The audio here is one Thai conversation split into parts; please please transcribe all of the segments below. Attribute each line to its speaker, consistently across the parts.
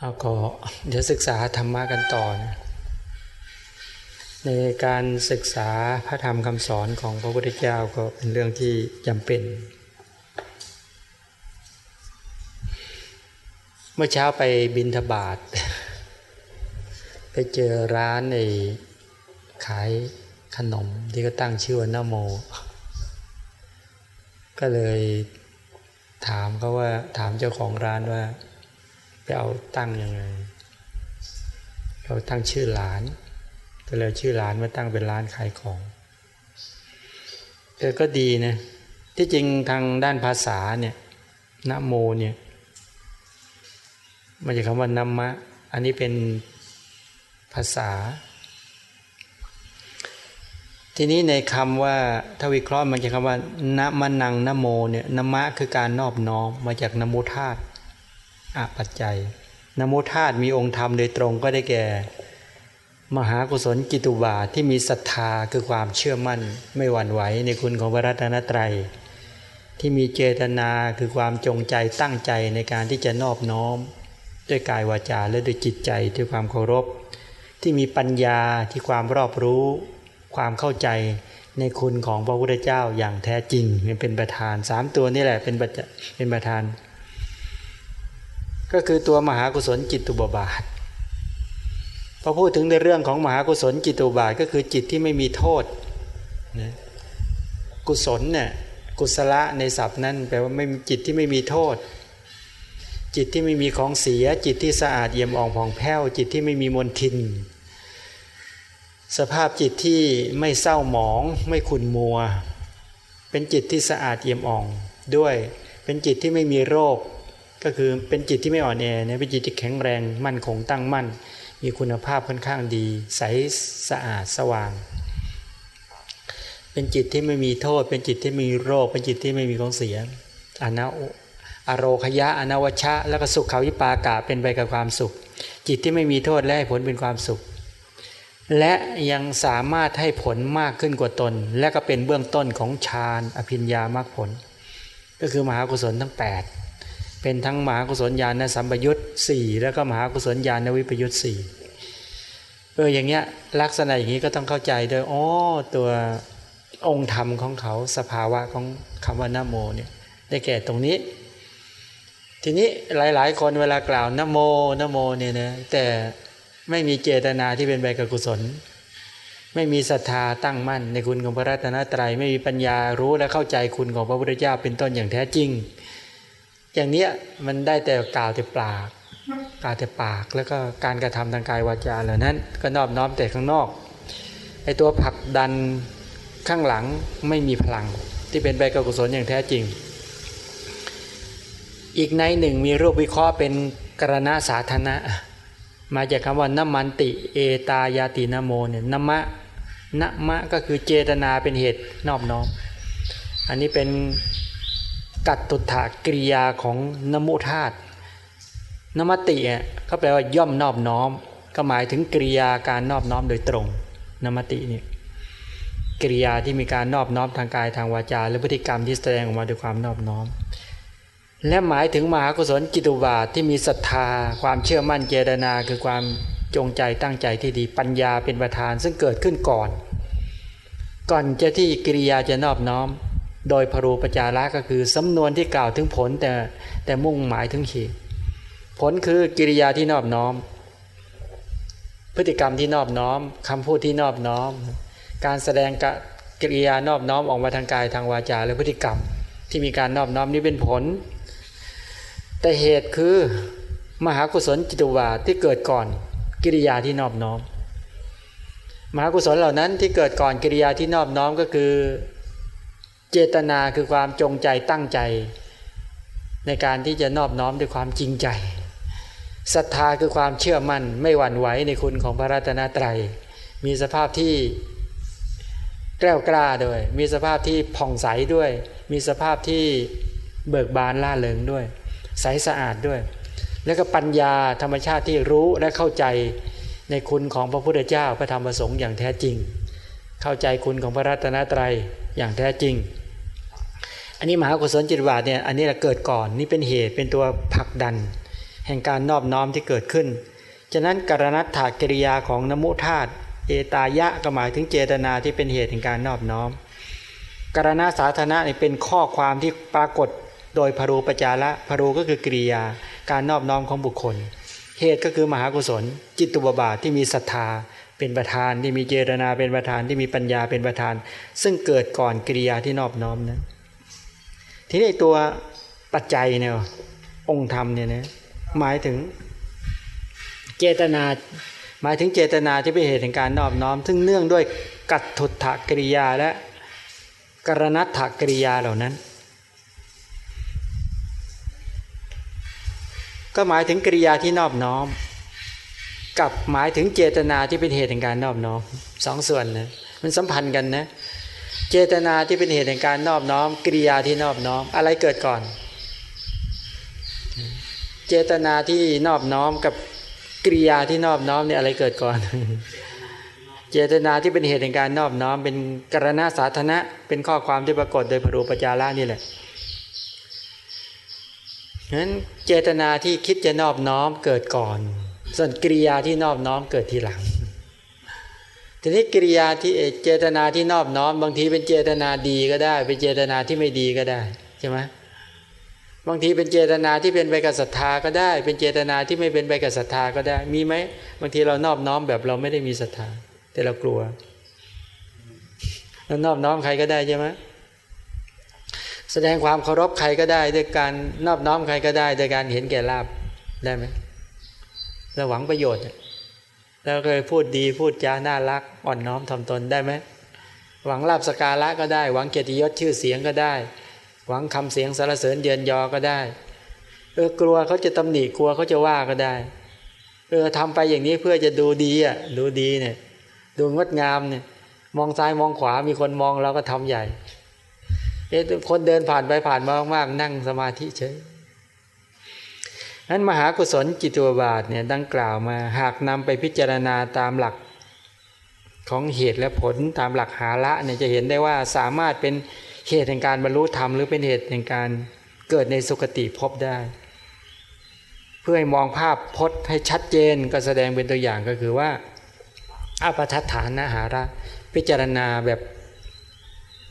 Speaker 1: เอาก็เดี๋ยวศึกษาธรรมะกันต่อนะในการศึกษาพระธรรมคำสอนของพระพุทธเจ้าก็เป็นเรื่องที่จำเป็น เมื่อเช้าไปบินทบาท ไปเจอร้านในขายขนมที่ก็ตั้งชื่อว่านโม ก็เลยถามเขาว่าถามเจ้าของร้านว่า ไปเอาตั้งยังไง เราตั้งชื่อหลานก็เลยชื่อหลานมาตั้งเป็นร้านขายของเออก็ดีนะที่จริงทางด้านภาษาเนี่ยนโมเนี่ยมาจากคำว่านัมมะ อันนี้เป็นภาษา ทีนี้ในคำว่าทวิเคราะห์มันจะคำว่านมะนังนโมเนี่ยนมะคือการนอบน้อมมาจากนโมธาตุ อปัจจัยนโมธาตุมีองค์ธรรมโดยตรงก็ได้แก่ มหากุศลกิตุบาทที่มีศรัทธาคือความเชื่อมั่นไม่หวั่นไหวในคุณของพระรัตนตรัย ที่มีเจตนาคือความจงใจตั้งใจในการที่จะนอบน้อม ด้วยกายวาจาและด้วยจิตใจด้วยความเคารพ ที่มีปัญญาที่ความรอบรู้ ความเข้าใจในคุณของพระพุทธเจ้าอย่างแท้จริงเป็นประธานสามตัวนี่แหละเป็นเป็นประธาน ก็คือตัวมหากุศลจิตตุบบาทพอพูดถึงในเรื่องของมหากุศลจิตตุบาทก็คือจิตที่ไม่มีโทษนะกุศลเนี่ยกุศละในศัพท์นั้นแปลว่าไม่จิตที่ไม่มีโทษ จิตที่ไม่มีของเสีย จิตที่สะอาดเยี่ยมอ่องผ่องแผ้ว จิตที่ไม่มีมลทิน สภาพจิตที่ไม่เศร้าหมองไม่ขุ่นมัว เป็นจิตที่สะอาดเยี่ยมอ่องด้วย เป็นจิตที่ไม่มีโรค ก็คือเป็นจิตที่ไม่อ่อนแอเนี่ยเป็นจิตที่แข็งแรงมั่นคงตั้งมั่น มีคุณภาพค่อนข้างดี ใสสะอาดสว่าง เป็นจิตที่ไม่มีโทษ เป็นจิตที่ไม่มีโรค เป็นจิตที่ไม่มีของเสียอนาอโรคยะอนาวชะ แล้วก็สุขเขาวิปากาเป็นไปกับความสุข จิตที่ไม่มีโทษและให้ผลเป็นความสุข และยังสามารถให้ผลมากขึ้นกว่าตน และก็เป็นเบื้องต้นของฌานอภิญญามรรคผล ก็คือมหากุศลทั้ง 8 เป็นทั้งมหากุศลญาณสัมปยุตสี่แล้วก็มหากุศลญาณวิปยุตสี่เอออย่างเงี้ยลักษณะอย่างนี้ก็ต้องเข้าใจโดยอ๋อตัวองค์ธรรมของเขาสภาวะของคำว่านโมเนี่ยได้แก่ตรงนี้ ทีนี้หลาย ๆ คนเวลากล่าวนโมนโมเนี่ยนะแต่ไม่มีเจตนาที่เป็นใบกกุศล ไม่มีศรัทธาตั้งมั่นในคุณของพระรัตนตรยัยไม่มีปัญญารู้และเข้าใจคุณของพระพุทธเจ้าเป็นต้นอย่างแท้จริง อย่างเนี้ยมันได้แต่กล่าวแต่ปากกล่าวแต่ปากแล้วก็การกระทำทางกายวาจาเหล่านั้น ก็นอบน้อมแต่ข้างนอกไอตัวผลักดันข้างหลังไม่มีพลัง ที่เป็นใบกุศลอย่างแท้จริง อีกในหนึ่งมีรูปวิเคราะห์เป็นกรณาสาธนะ มาจากคำว่าน้ำมันติเอตายาตินโมเนี่ยนมะนมะก็คือเจตนาเป็นเหตุนอบน้อม อันนี้เป็น กัตตุถากริยาของนโมธาตุนมติอะก็แปลว่าย่อมนอบน้อม ก็หมายถึงกริยาการนอบน้อมโดยตรงนมตินี่กริยาที่มีการนอบน้อมทางกายทางวาจา และพฤติกรรมที่แสดงออกมาด้วยความนอบน้อม และหมายถึงมหากุศลกิตุบาทที่มีศรัทธา ความเชื่อมั่นเจตนา คือความจงใจตั้งใจที่ดีปัญญาเป็นประธานซึ่งเกิดขึ้นก่อน ก่อนจะที่กิริยาจะนอบน้อม โดยพรูปจาระก็คือสำนวนที่กล่าวถึงผลแต่แต่มุ่งหมายถึงขีดผลคือกิริยาที่นอบน้อม พฤติกรรมที่นอบน้อมคำพูดที่นอบน้อม การแสดงกิริยานอบน้อมออกมาทางกายทางวาจาและพฤติกรรม ที่มีการนอบน้อมนี้เป็นผล แต่เหตุคือมหากุศลจิตวาที่เกิดก่อน กิริยาที่นอบน้อม มหากุศลเหล่านั้นที่เกิดก่อนกิริยาที่นอบน้อมก็คือ เจตนาคือความจงใจตั้งใจ ในการที่จะนอบน้อมด้วยความจริงใจศรัทธาคือความเชื่อมั่นไม่หวั่นไหวในคุณของพระรัตนตรัย มีสภาพที่แกล้วกล้าด้วย มีสภาพที่ผ่องใสด้วย มีสภาพที่เบิกบานล่าเริงด้วย ใสสะอาดด้วย แล้วก็ปัญญาธรรมชาติที่รู้และเข้าใจในคุณของพระพุทธเจ้าพระธรรมประสงค์อย่างแท้จริง เข้าใจคุณของพระรัตนตรัยอย่างแท้จริง อันนี้มหากุศลจิตวาเนี่ยอันนี้เราเกิดก่อนนี่เป็นเหตุเป็นตัวผลักดัน แห่งการนอบน้อมที่เกิดขึ้น ฉะนั้นกรณัตถกิริยาของนมุธาตเอตายะก็หมายถึงเจตนาที่เป็นเหตุแห่งการนอบน้อมกรณาสาธารณะเป็นข้อความที่ปรากฏโดยพรูปจาระพรูก็คือกริยา การนอบน้อมของบุคคล เหตุก็คือมหากุศล จิตตุบบาทที่มีศรัทธาเป็นประธานที่มีเจตนาเป็นประธานที่มีปัญญาเป็นประธาน ซึ่งเกิดก่อนกิริยาที่นอบน้อมนั้น ทีนี้ตัวปัจจัยเนี่ยองค์ธรรมเนี่ยนะหมายถึงเจตนา หมายถึงเจตนาที่เป็นเหตุแห่งการนอบน้อม ซึ่งเนื่องด้วยกัตถุถกริยาและกรณัตถกริยาเหล่านั้น ก็หมายถึงกริยาที่นอบน้อม กับหมายถึงเจตนาที่เป็นเหตุแห่งการนอบน้อมสองส่วนนะมันสัมพันธ์กันนะเจตนาที่เป็นเหตุแห่งการนอบน้อมกริยาที่นอบน้อมอะไรเกิดก่อน เจตนาที่นอบน้อมกับกริยาที่นอบน้อมเนี่ยอะไรเกิดก่อน เจตนาที่เป็นเหตุแห่งการนอบน้อม เป็นกรณาสาธารณะเป็นข้อความที่ปรากฏโดยพรูปจาระนี่แหละฉะนั้นเจตนาที่คิดจะนอบน้อมเกิดก่อน ส่วนกริยาที่นอบน้อมเกิดทีหลัง ทีนี้กิริยาที่เจตนาที่นอบน้อม บางทีเป็นเจตนาดีก็ได้ เป็นเจตนาที่ไม่ดีก็ได้ใช่ไหมบางทีเป็นเจตนาที่เป็นไปกับศรัทธาก็ได้ เป็นเจตนาที่ไม่เป็นไปกับศรัทธาก็ได้มีไหมบางทีเรานอบน้อมแบบเราไม่ได้มีศรัทธา แต่เรากลัวเรานอบน้อมใครก็ได้ใช่ไหมแสดงความเคารพใครก็ได้ด้วยการนอบน้อมใครก็ได้โดยการเห็นแก่ลาบได้ไหมเราหวังประโยชน์ เราเคยพูดดีพูดจาน่ารักอ่อนน้อมทำตนได้ไหมหวังลาบสการะก็ได้ หวังเกียรติยศชื่อเสียงก็ได้ หวังคำเสียงสารเสริญเยินยอก็ได้เออกลัวเขาจะตำหนิกลัวเขาจะว่าก็ได้เออทำไปอย่างนี้เพื่อจะดูดีอะดูดีเนี่ย ดูงดงามเนี่ย มองซ้ายมองขวามีคนมองเราก็ทำใหญ่เอ๊ะคนเดินผ่านไปผ่านมามากๆนั่งสมาธิเฉย นั้นมหากุศลจิตวบาทเนี่ยดังกล่าวมาหากนำไปพิจารณาตามหลักของเหตุและผลตามหลักหาละเนี่ยจะเห็นได้ว่าสามารถเป็นเหตุแห่งการบรรลุธรรมหรือเป็นเหตุแห่งการเกิดในสุคติพบได้ เพื่อให้มองภาพพจน์ให้ชัดเจนก็แสดงเป็นตัวอย่างก็คือว่าอาปทัฏฐานนะหาระพิจารณาแบบ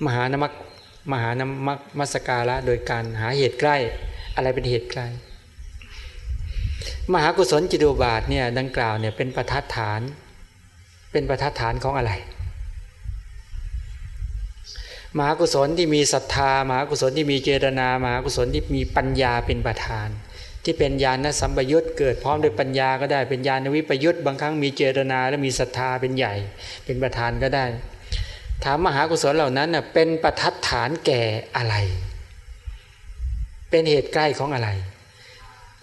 Speaker 1: มหานมักมหานมักมัสการะโดยการหาเหตุใกล้ อะไรเป็นเหตุใกล้ มหากุศลจิตุบาทเนี่ยดังกล่าวเนี่ยเป็นประทัดฐาน เป็นประทัดฐานของอะไร มหากุศลที่มีศรัทธา มหากุศลที่มีเจตนา มหากุศลที่มีปัญญาเป็นประธาน ที่เป็นญาณสัมปยุตเกิดพร้อมด้วยปัญญาก็ได้เป็นญาณวิปยุตบางครั้งมีเจตนาและมีศรัทธาเป็นใหญ่ เป็นประธานก็ได้ ถามมหากุศลเหล่านั้นเป็นประทัดฐานแก่อะไร เป็นเหตุใกล้ของอะไร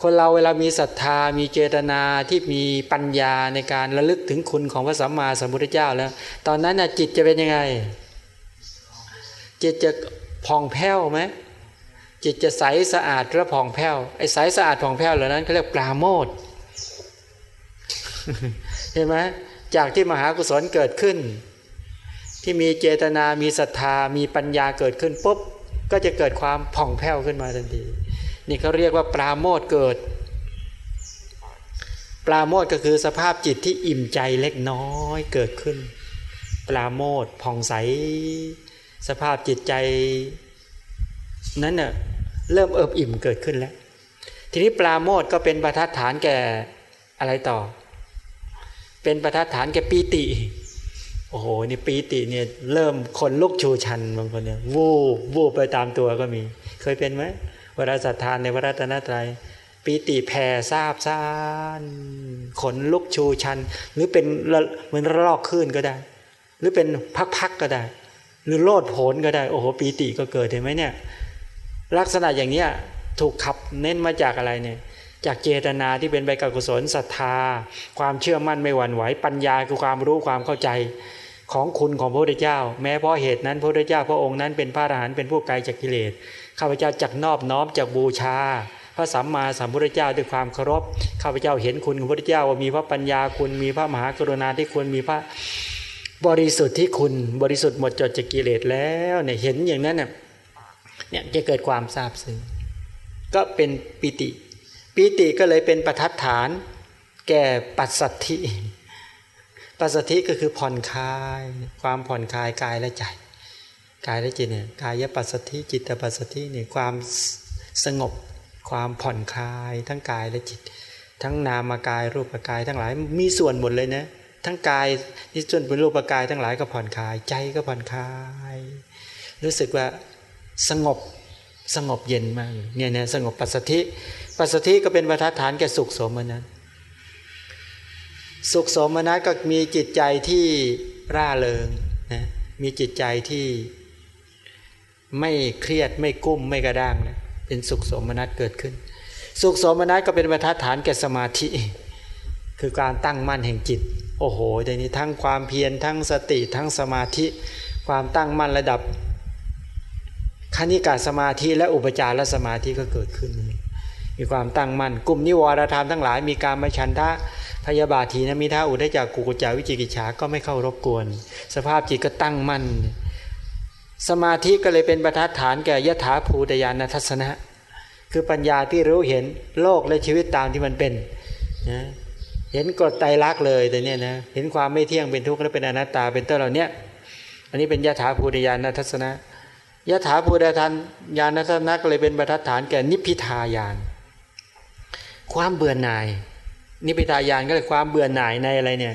Speaker 1: คนเราเวลามีศรัทธามีเจตนาที่มีปัญญาในการระลึกถึงคุณของพระสัมมาสัมพุทธเจ้าแล้ว ตอนนั้นจิตจะเป็นยังไง จิตจะผ่องแผ้วไหมจิตจะใสสะอาดและผ่องแผ้วไอ้ใสสะอาดผ่องแผ้วเหล่านั้นเขาเรียกปราโมทเห็นไหมจากที่มหากุศลเกิดขึ้น ที่มีเจตนามีศรัทธามีปัญญาเกิดขึ้นปุ๊บก็จะเกิดความผ่องแผ้วขึ้นมาทันที นี่เขาเรียกว่าปราโมทเกิด ปราโมทก็คือสภาพจิตที่อิ่มใจเล็กน้อยเกิดขึ้น ปราโมทผ่องใส สภาพจิตใจนั้นเน่ะเริ่มเอิบอิ่มเกิดขึ้นแล้ว ทีนี้ปราโมทก็เป็นประทัดฐานแก่อะไรต่อ เป็นประทัดฐานแก่ปีติ โอ้โหนี่ปีติเนี่ยเริ่มคนลุกชูชันบางคนเนี่ยวูบวูบไปตามตัวก็มี เคยเป็นไหม เวลาศรัทธานในพระรัตนตรัยปีติแผ่ซาบซ่านขนลุกชูชัน หรือเป็นเหมือนรอกขึ้นก็ได้ หรือเป็นพักๆก็ได้ หรือโลดโผนก็ได้ โอ้โหปีติก็เกิดเห็นไหมเนี่ย ลักษณะอย่างเนี้ยถูกขับเน้นมาจากอะไรเนี่ย จากเจตนาที่เป็นใบกุศลศรัทธา ความเชื่อมั่นไม่หวั่นไหวปัญญาคือความรู้ความเข้าใจของคุณของพระพุทธเจ้า แม้เพราะเหตุนั้นพระพุทธเจ้าพระองค์นั้นเป็นพระอรหันต์เป็นผู้ไกลจากกิเลส ข้าพเจ้าจักนอบน้อมจากบูชา พระสัมมาสัมพุทธเจ้าด้วยความเคารพข้าพเจ้าเห็นคุณของพระพุทธเจ้าว่ามีพระปัญญาคุณมีพระมหากรุณาที่คุณมีพระบริสุทธิ์ที่คุณบริสุทธิ์หมดจดจากกิเลสแล้วเนี่ยเห็นอย่างนั้นเนี่ยเนี่ยจะเกิดความทราบซึ้งก็เป็นปิติปีติก็เลยเป็นประทัดฐาน แก่ปัสสัทธิปัสสัทธิก็คือผ่อนคลาย ความผ่อนคลายกายและใจ กายและจิตเนี่ยกายปัสสัทธิจิตปัสสัทธิเนี่ยความสงบความผ่อนคลายทั้งกายและจิต ทั้งนามกายรูปกายทั้งหลายมีส่วนหมดเลยนะทั้งกายที่ส่วนเป็นรูปกายทั้งหลายก็ผ่อนคลายใจก็ผ่อนคลาย รู้สึกว่าสงบสงบเย็นมากเนี่ยเนี่ยสงบปัสสธิปัสสธิก็เป็นประทัดฐานแก่สุขสมนัตสุขสมนัตก็มีจิตใจที่ร่าเริงนะมีจิตใจที่ ไม่เครียดไม่กุ้มไม่กระด้างนะเป็นสุขสมนัตเกิดขึ้น สุขสมนัตก็เป็นประทัดฐานแก่สมาธิ คือการตั้งมั่นแห่งจิต โอ้โหในนี้ทั้งความเพียรทั้งสติทั้งสมาธิ ความตั้งมั่นระดับคณิกาสมาธิและอุปจารสมาธิก็เกิดขึ้น มีความตั้งมั่นกลุ่มนิวรธรรมทั้งหลาย มีการมาชันทะพยาบาทีนะมีท่าอุทจากกุกุจาวิจิกิจฉาก็ไม่เข้ารบกวน สภาพจิตก็ตั้งมั่น สมาธิก็เลยเป็นประทัดฐานแก่ยถาภูตยานทัศนะ คือปัญญาที่รู้เห็นโลกและชีวิตตามที่มันเป็นนะเห็นกฎไตรลักษณ์เลยแต่เนี้ยนะเห็นความไม่เที่ยงเป็นทุกข์และเป็นอนัตตาเป็นต้นเหล่านี้อันนี้เป็นยถาภูตยานทัศนะยถาภูตทานญาณทัศนะก็เลยเป็นบรรทัดฐานแก่นิพพิทายาน ความเบื่อหน่าย นิพพิทายานก็เลยความเบื่อหน่ายในอะไรเนี่ย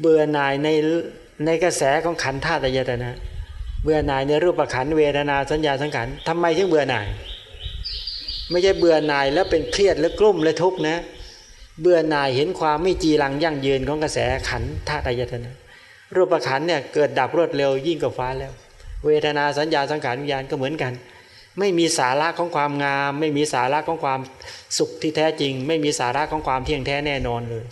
Speaker 1: เบื่อหน่ายในในกระแสของขันธาตุยตนะ เบื่อหน่ายในรูปขันเวทนาสัญญาสังขารทำไมถึงเบื่อหน่าย ไม่ใช่เบื่อหน่ายแล้วเป็นเครียดและกลุ้มและทุกข์นะ เบื่อหน่ายเห็นความไม่จีรังยั่งยืนของกระแสขันธาตุยตนะรูปขันเนี่ยเกิดดับรวดเร็วยิ่งกว่าฟ้าแล้ว เวทนาสัญญาสังขารวิญญาณก็เหมือนกัน ไม่มีสาระของความงาม ไม่มีสาระของความสุขที่แท้จริง ไม่มีสาระของความเที่ยงแท้แน่นอนเลย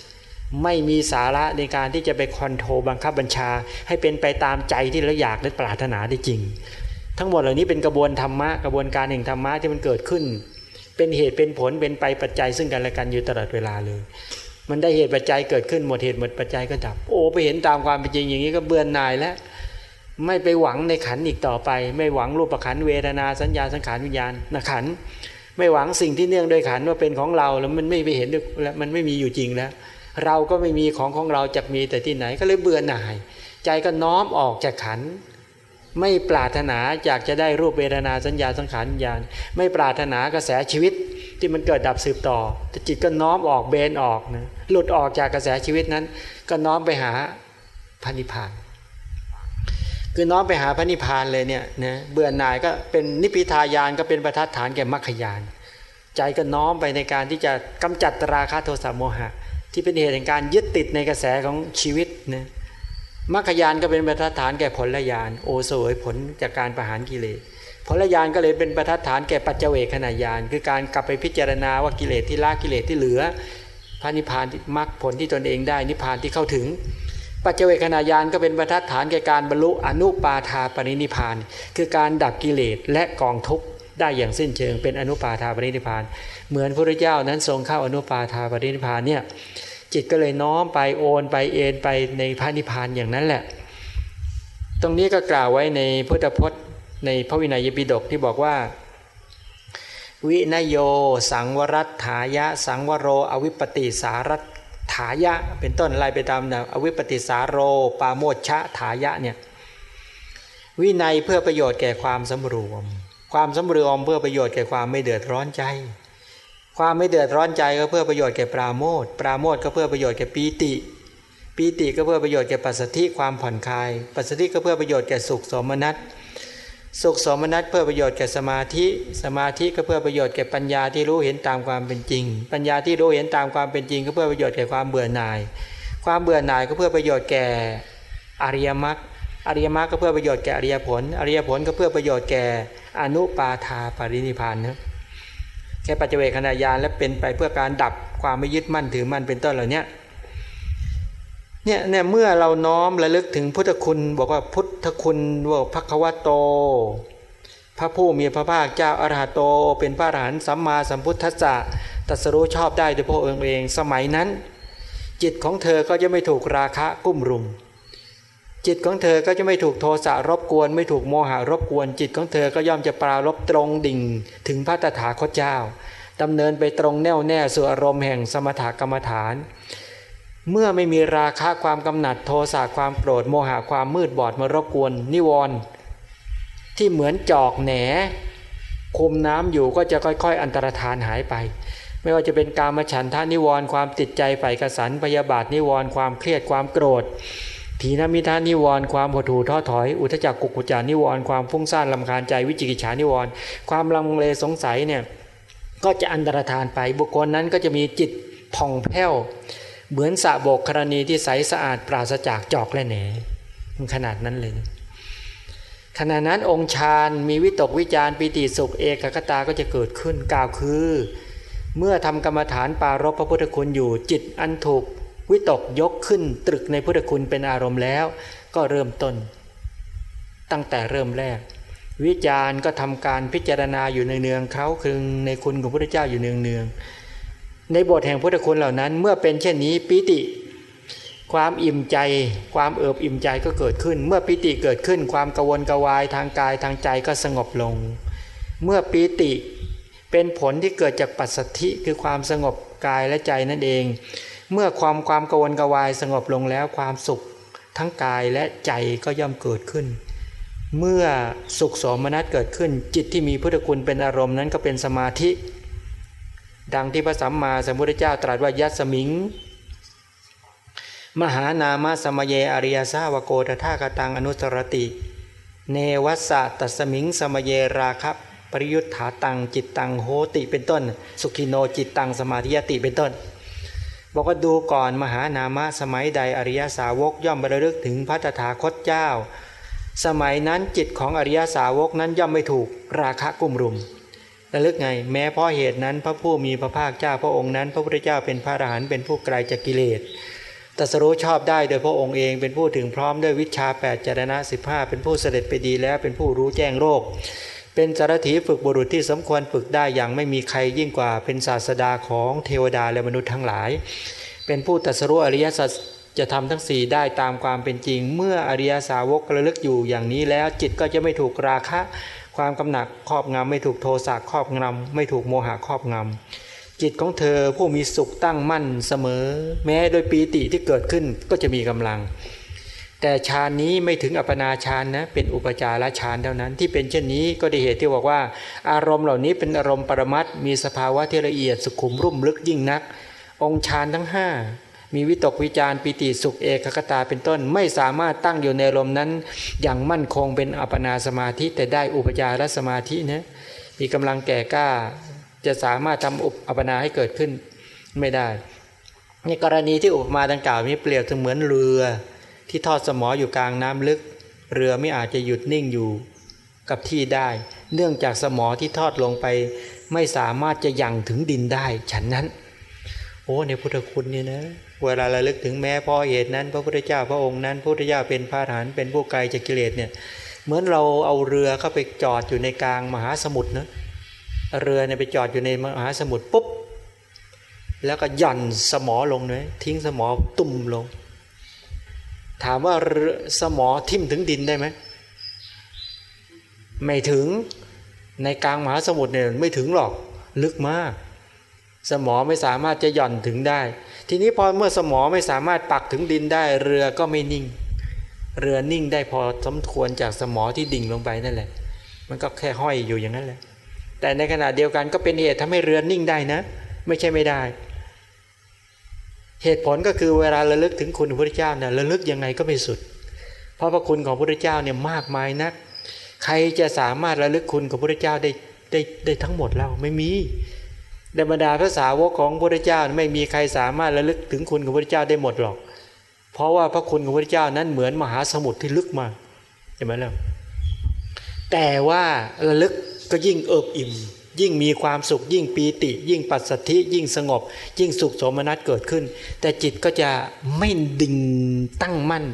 Speaker 1: ไม่มีสาระในการที่จะไปคอนโทรบังคับบัญชา ให้เป็นไปตามใจที่เราอยากและปรารถนาได้จริง ทั้งหมดเหล่านี้เป็นกระบวนธรรมะกระบวนการแห่งธรรมะที่มันเกิดขึ้น เป็นเหตุเป็นผลเป็นไปปัจจัยซึ่งกันและกันอยู่ตลอดเวลาเลย มันได้เหตุปัจจัยเกิดขึ้นหมดเหตุหมดปัจจัยก็ดับ โอ้ไปเห็นตามความเป็นจริงอย่างนี้ก็เบื่อหน่ายแล้วไม่ไปหวังในขันอีกต่อไป ไม่หวังรูปขันเวทนาสัญญาสังขารวิญญาณนะขันไม่หวังสิ่งที่เนื่องโดยขันว่าเป็นของเราแล้วมันไม่ไปเห็นแล้วมันไม่มีอยู่จริงแล้ว เราก็ไม่มีของของเราจะมีแต่ที่ไหนก็เลยเบื่อหน่าย ใจก็น้อมออกจากขัน ไม่ปรารถนาอยากจะได้รูปเวทนาสัญญาสังขารวิญญาณ ไม่ปรารถนากระแสชีวิตที่มันเกิดดับสืบต่อแต่จิตก็น้อมออกเบนออกนะหลุดออกจากกระแสชีวิตนั้น ก็น้อมไปหาพันิพานคือน้อมไปหาพระนิพพานเลยเนี่ยนะเบื่อหน่ายก็เป็นนิพิทายานก็เป็นประทัดฐานแก่มรรคยาน ใจก็น้อมไปในการที่จะกำจัดราคะโทสะโมหะ ที่เป็นเหตุแห่งการยึดติดในกระแสของชีวิตนะมรรคยานก็เป็นประทัดฐานแก่ผลละยานโอโสยผลจากการประหารกิเลสผลยานก็เลยเป็นประทัดฐานแก่ปัจเจเวขณะยานคือการกลับไปพิจารณาว่ากิเลสที่ละกิเลสที่เหลือ พระนิพพานมรรคผลที่ตนเองได้นิพพานที่เข้าถึง ปัจเจเวคณายานก็เป็นบรรทัดฐานแก่การบรรลุอนุปาทาปรินิพาน คือการดับกิเลสและกองทุกข์ ได้อย่างสิ้นเชิง เป็นอนุปาทาปรินิพาน เหมือนพระเจ้านั้นทรงเข้าอนุปาทาปรินิพานเนี่ยจิตก็เลยน้อมไปโอนไปเอ็นไปในพระนิพพานอย่างนั้นแหละ ตรงนี้ก็กล่าวไว้ในพุทธพจน์ในพระวินัยปิฎกที่บอกว่า วินโย สังวรัตถายะ สังวโร อวิปติสารัตถายะ เป็นต้นไล่ไปตามนะอวิปปิสาโร ปาโมชะถายะเนี่ยวินัยเพื่อประโยชน์แก่ความสำรวม ความสำรวมเพื่อประโยชน์แก่ความไม่เดือดร้อนใจ ความไม่เดือดร้อนใจก็เพื่อประโยชน์แก่ปราโมทปราโมทก็เพื่อประโยชน์แก่ปีติ ปีติก็เพื่อประโยชน์แก่ปัสสธิความผ่อนคลาย ปัสสธิก็เพื่อประโยชน์แก่สุขสมนัตสุขสมนัตเพื่อประโยชน์แก่สมาธิ สมาธิก็เพื่อประโยชน์แก่ปัญญาที่รู้เห็นตามความเป็นจริง ปัญญาที่รู้เห็นตามความเป็นจริง ก็เพื่อประโยชน์แก่ความเบื่อหน่าย ความเบื่อหน่ายก็เพื่อประโยชน์แก่อริยมรรค อริยมรรคก็เพื่อประโยชน์แก่อริยผล อริยผลก็เพื่อประโยชน์แก่ อนุปาทาปรินิพานนะแค่ปัจเจเวขณะยานและเป็นไปเพื่อการดับความไม่ยึดมั่นถือมั่นเป็นต้นเหล่านี้เนี่ยเนี่ยเมื่อเราน้อมระลึกถึงพุทธคุณบอกว่าพุทธคุณว่าพระควโต พระผู้มีพระภาคเจ้าอรหัตโต เป็นพระอรหันต์สัมมาสัมพุทธัสสะตัสรู้ชอบได้โดยพระองค์เอง สมัยนั้น จิตของเธอก็จะไม่ถูกราคะกุ้มรุม จิตของเธอก็จะไม่ถูกโทสะรบกวน ไม่ถูกโมหะรบกวน จิตของเธอก็ย่อมจะปรารบตรงดิ่ง ถึงพระตถาคตเจ้าดำเนินไปตรงแน่วแน่สู่อารมณ์แห่งสมถกรรมฐาน เมื่อไม่มีราคะความกำหนัดโทสะความโกรธโมหะความมืดบอดมารบกวน นิวรณ์ที่เหมือนจอกแหนคุมน้ำอยู่ก็จะค่อยๆ อันตรธานหายไป ไม่ว่าจะเป็นการมาฉันทานิวรณ์ความติดใจใฝ่กระสันพยาบาทนิวรณ์ความเครียดความโกรธ ทีนมิทานิวรณ์ความหดหู่ท้อถอย อุทจักกุกุจานิวรณ์ความฟุ้งซ่านลำคาญใจวิจิกิจฉานิวรณ์ความลังเลสงสัยเนี่ยก็จะอันตรธานไปบุคคลนั้นก็จะมีจิตผ่องแผ้ว เหมือนสะโบกกรณีที่ใสสะอาดปราศจากจอกและแหนขนาดนั้นเลยขณะนั้นองค์ฌานมีวิตกวิจารปิติสุขเอกคตาก็จะเกิดขึ้นกล่าวคือ เมื่อทำกรรมฐานปารบพระพุทธคุณอยู่จิตอันถูกวิตกยก ขึ้นตรึกในพุทธคุณเป็นอารมณ์แล้ว ก็เริ่มต้น ตั้งแต่เริ่มแรก วิจารณ์ก็ทำการพิจารณาอยู่เนืองๆเขาคือในคุณของพระเจ้าอยู่เนืองเนืองในบทแห่งพุทธคุณเหล่านั้น เมื่อเป็นเช่นนี้ปิติ ความอิ่มใจ ความเอิบอิ่มใจก็เกิดขึ้น เมื่อปิติเกิดขึ้น ความกวนกวายทางกายทางใจก็สงบลง เมื่อปิติเป็นผลที่เกิดจากปัสสธิคือความสงบกายและใจนั่นเอง เมื่อความความกวนกวายสงบลงแล้วความสุขทั้งกายและใจก็ย่อมเกิดขึ้น เมื่อสุขสมนัตเกิดขึ้น จิตที่มีพุทธคุณเป็นอารมณ์นั้นก็เป็นสมาธิ ดังที่พระสัมมาสัมพุทธเจ้าตรัสว่ายัสมิง มหานามาสมเยอริยสาวโกตถากตังอนุสรติ เนวัสะตัสมิงสมเยราครับปริยุทธาตังจิตตังโหติเป็นต้น สุขิโนจิตตังสมาธิยติเป็นต้น บอกว่าดูก่อนมหานามะสมัยใดอริยสาวกย่อมระลึกถึงพระตถาคตเจ้า สมัยนั้นจิตของอริยสาวกนั้นย่อมไม่ถูกราคะกุมรุมระลึกไง แม้เพราะเหตุนั้นพระผู้มีพระภาคเจ้าพระองค์นั้น พระพุทธเจ้าเป็นพระอรหันต์เป็นผู้ไกลจากกิเลสตัสรู้ชอบได้โดยพระองค์เองเป็นผู้ถึงพร้อมด้วยวิชา8จารณะสิบห้าเป็นผู้เสด็จไปดีแล้วเป็นผู้รู้แจ้งโลก เป็นสารถีฝึกบุรุษที่สมควรฝึกได้อย่างไม่มีใครยิ่งกว่าเป็นศาสดาของเทวดาและมนุษย์ทั้งหลาย เป็นผู้ตัสรู้อริยสัจจะทำทั้งสี่ได้ตามความเป็นจริง เมื่ออริยสาวกระลึกอยู่อย่างนี้แล้วจิตก็จะไม่ถูกราคะ ความกำหนักครอบงำไม่ถูกโทสะครอบงำไม่ถูกโมหะครอบงำจิตของเธอผู้มีสุขตั้งมั่นเสมอ แม้โดยปีติที่เกิดขึ้นก็จะมีกำลัง แต่ฌานนี้ไม่ถึงอัปนาฌานนะเป็นอุปจารฌานเท่านั้น ที่เป็นเช่นนี้ก็ได้เหตุที่บอกว่า อารมณ์เหล่านี้เป็นอารมณ์ปรมัตมีสภาวะที่ละเอียดสุขุมรุ่มลึกยิ่งนัก องค์ฌานทั้งห้ามีวิตกวิจารปิติสุขเอกคตาเป็นต้นไม่สามารถตั้งอยู่ในอารมนั้น อย่างมั่นคงเป็นอัปนาสมาธิแต่ได้อุปจารสมาธินะมีกำลังแก่กล้า จะสามารถทำอุปอัปนาให้เกิดขึ้นไม่ได้ ในกรณีที่อุปมาดังกล่าวนี้เปรียบเสมือนเรือ ที่ทอดสมออยู่กลางน้ำลึก เรือไม่อาจจะหยุดนิ่งอยู่กับที่ได้ เนื่องจากสมอที่ทอดลงไป ไม่สามารถจะยังถึงดินได้ฉันนั้น โอ้ในพุทธคุณนี่นะเวลาราลึกถึงแม้พ่อเหตุนั้น พระพุทธเจ้าพระองค์นั้นพระพุทธเจ้าเป็นพระฐานเป็นผู้ไกลจากกิเลสเนี่ยเหมือนเราเอาเรือเข้าไปจอดอยู่ในกลางมหาสมุทรนะเรือเนี่ยไปจอดอยู่ในมหาสมุทรปุ๊บแล้วก็ย่อนสมอลงเลยทิ้งสมอตุ่มลง ถามว่าสมอทิ่มถึงดินได้ไหมไม่ถึงในกลางมหาสมุทรเนี่ยไม่ถึงหรอกลึกมาก สมอไม่สามารถจะหย่อนถึงได้ ทีนี้พอเมื่อสมอไม่สามารถปักถึงดินได้ เรือก็ไม่นิ่ง เรือนิ่งได้พอสมควรจากสมอที่ดิ่งลงไปนั่นแหละ มันก็แค่ห้อยอยู่อย่างนั้นแหละ แต่ในขณะเดียวกันก็เป็นเหตุทำให้เรือนิ่งได้นะ ไม่ใช่ไม่ได้ เหตุผลก็คือเวลาระลึกถึงคุณพระพุทธเจ้าเนี่ยระลึกยังไงก็ไม่สุด เพราะพระคุณของพระพุทธเจ้าเนี่ยมากมายนัก ใครจะสามารถระลึกคุณของพระพุทธเจ้าได้ได้ได้ทั้งหมดเราไม่มีในบรรดาพระสาวกของพระพุทธเจ้าไม่มีใครสามารถระลึกถึงคุณของพระพุทธเจ้าได้หมดหรอก เพราะว่าพระคุณของพระพุทธเจ้านั้นเหมือนมหาสมุทรที่ลึกมาใช่ไหมล่ะแต่ว่าระลึกก็ยิ่งเอิบอิ่ม ยิ่งมีความสุขยิ่งปีติ ยิ่งปัสสัทธิยิ่งสงบ ยิ่งสุขสมนัตเกิดขึ้น แต่จิตก็จะไม่ดิ่งตั้งมั่น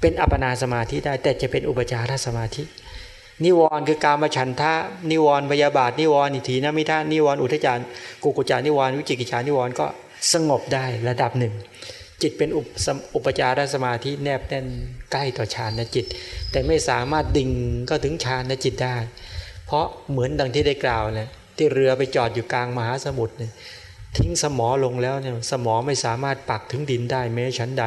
Speaker 1: เป็นอัปนาสมาธิได้ แต่จะเป็นอุปจารสมาธิ นิวรณ์คือการมาฉันทะนิวรณ์พยาบาท นิวรณ์อิทธินามิทานิวรณ์อุทจารกุกุจานิวรณ์วิจิกิจานิวรณ์ก็สงบได้ระดับหนึ่ง จิตเป็นอุปจารสมาธิแนบแน่นใกล้ต่อฌานนจิต แต่ไม่สามารถดิ่งก็ถึงฌานนจิตได้ เพราะเหมือนดังที่ได้กล่าวนะ ที่เรือไปจอดอยู่กลางมหาสมุทรเนี่ยทิ้งสมอลงแล้วเนี่ยสมอไม่สามารถปักถึงดินได้แม้ชั้นใด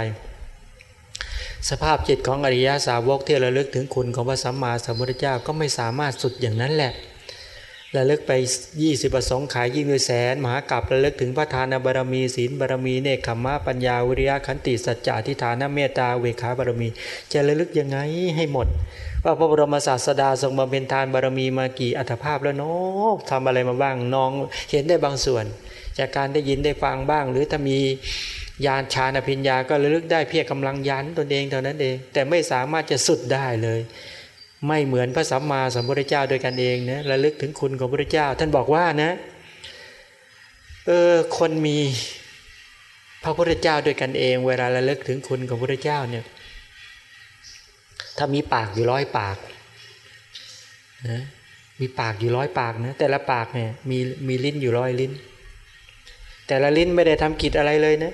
Speaker 1: สภาพจิตของอริยสาวกที่ระลึกถึงคุณของพระสัมมาสัมพุทธเจ้าก็ไม่สามารถสุดอย่างนั้นแหละ ระลึกไป20ประสงค์ขายยิ่งด้วยแสนมหากรัประลึกถึงพระทานบารมีศีลบารมีเนคขมะปัญญาวิริยะขันติสัจจะทิฏฐานเมตตาเวขาบารมี จะระลึกยังไงให้หมด ว่าพระบรมศาสดาทรงบำเพ็ญทานบารมีมากี่อัตภาพแล้วเนาะทำอะไรมาบ้างน้องเห็นได้บางส่วน จากการได้ยินได้ฟังบ้าง หรือถ้ามียานชาณพิญญาก็ระลึกได้เพียงกำลังยันตนเองเท่านั้นเอง แต่ไม่สามารถจะสุดได้เลย ไม่เหมือนพระสัมมาสัมพุทธเจ้าโดยกันเองนะระลึกถึงคุณของพระเจ้า ท่านบอกว่านะเออคนมีพระพุทธเจ้าโดยกันเอง เวลาระลึกถึงคุณของพระเจ้าเนี่ยถ้ามีปากอยู่ร้อยปากนะมีปากอยู่ร้อยปากนะแต่ละปากเนี่ยมีมีลิ้นอยู่ร้อยลิ้น แต่ละลิ้นไม่ได้ทำกิจอะไรเลยนะ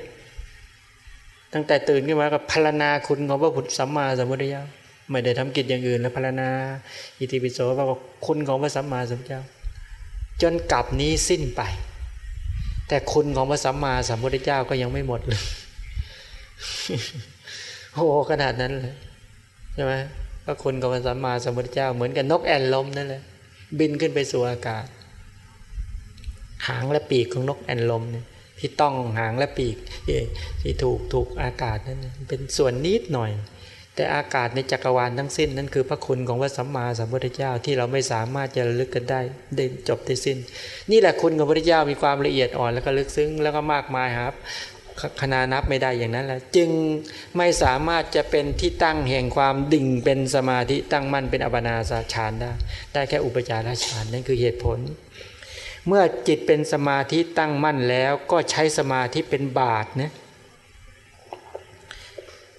Speaker 1: ตั้งแต่ตื่นขึ้นมากับพรรณนาคุณของพระพุทธสัมมาสัมพุทธเจ้า ไม่ได้ทำกิจอย่างอื่นแล้วพารณาอิติปิโสว่าคุณของพระสัมมาสัมพุทธเจ้า จนกลับนี้สิ้นไป แต่คุณของพระสัมมาสัมพุทธเจ้าก็ยังไม่หมดเลยโอ้ขนาดนั้นเลยใช่ไหมก็คุณของพระสัมมาสัมพุทธเจ้า เหมือนกับนกแอ่นลมนั่นแหละบินขึ้นไปสู่อากาศ หางและปีกของนกแอ่นลมเนี่ยที่ต้องหางและปีกที่ถูกถูกอากาศนั่นเป็นส่วนนิดหน่อย แต่อากาศในจักรวาลทั้งสิ้น นั้นคือพระคุณของพระสัมมาสัมพุทธเจ้าที่เราไม่สามารถจะลึกกันได้ได้จบได้สิ้น นี่แหละคุณของพระพุทธเจ้ามีความละเอียดอ่อนแล้วก็ลึกซึ้งแล้วก็มากมายครับขนานับไม่ได้อย่างนั้นแหละจึงไม่สามารถจะเป็นที่ตั้งแห่งความดิ่งเป็นสมาธิตั้งมั่นเป็นอัปนาสาฌานได้ ได้แค่อุปจารฌานนั่นคือเหตุผล เมื่อจิตเป็นสมาธิตั้งมั่นแล้วก็ใช้สมาธิเป็นบาทนะ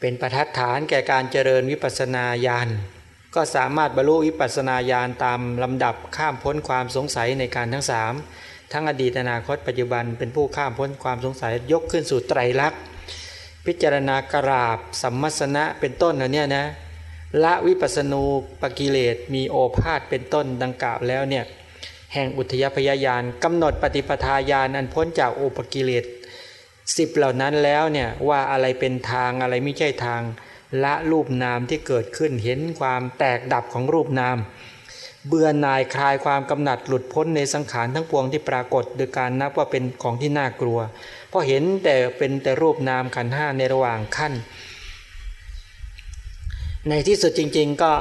Speaker 1: เป็นประทัดฐานแก่การเจริญวิปัสนาญาณก็สามารถบรรลุวิปัสนาญาณตามลำดับข้ามพ้นความสงสัยในการทั้งสามทั้งอดีตอนาคตปัจจุบันเป็นผู้ข้ามพ้นความสงสัยยกขึ้นสู่ไตรลักษณ์พิจารณากราบสัมมัสนะเป็นต้นเหล่านี้นะละวิปัสนูปกิเลสมีโอภาษเป็นต้นดังกล่าวแล้วเนี่ยแห่งอุทยพยายานกำหนดปฏิปทาญาณอันพ้นจากโอปกิเลส สิบเหล่านั้นแล้วเนี่ยว่าอะไรเป็นทางอะไรไม่ใช่ทางละรูปนามที่เกิดขึ้นเห็นความแตกดับของรูปนาม เบื่อหน่ายคลายความกำหนัดหลุดพ้นในสังขารทั้งปวงที่ปรากฏ โดยการนับว่าเป็นของที่น่ากลัว เพราะเห็นแต่เป็นแต่รูปนามขันห้าในระหว่างขั้น ในที่สุดจริง ๆ ก็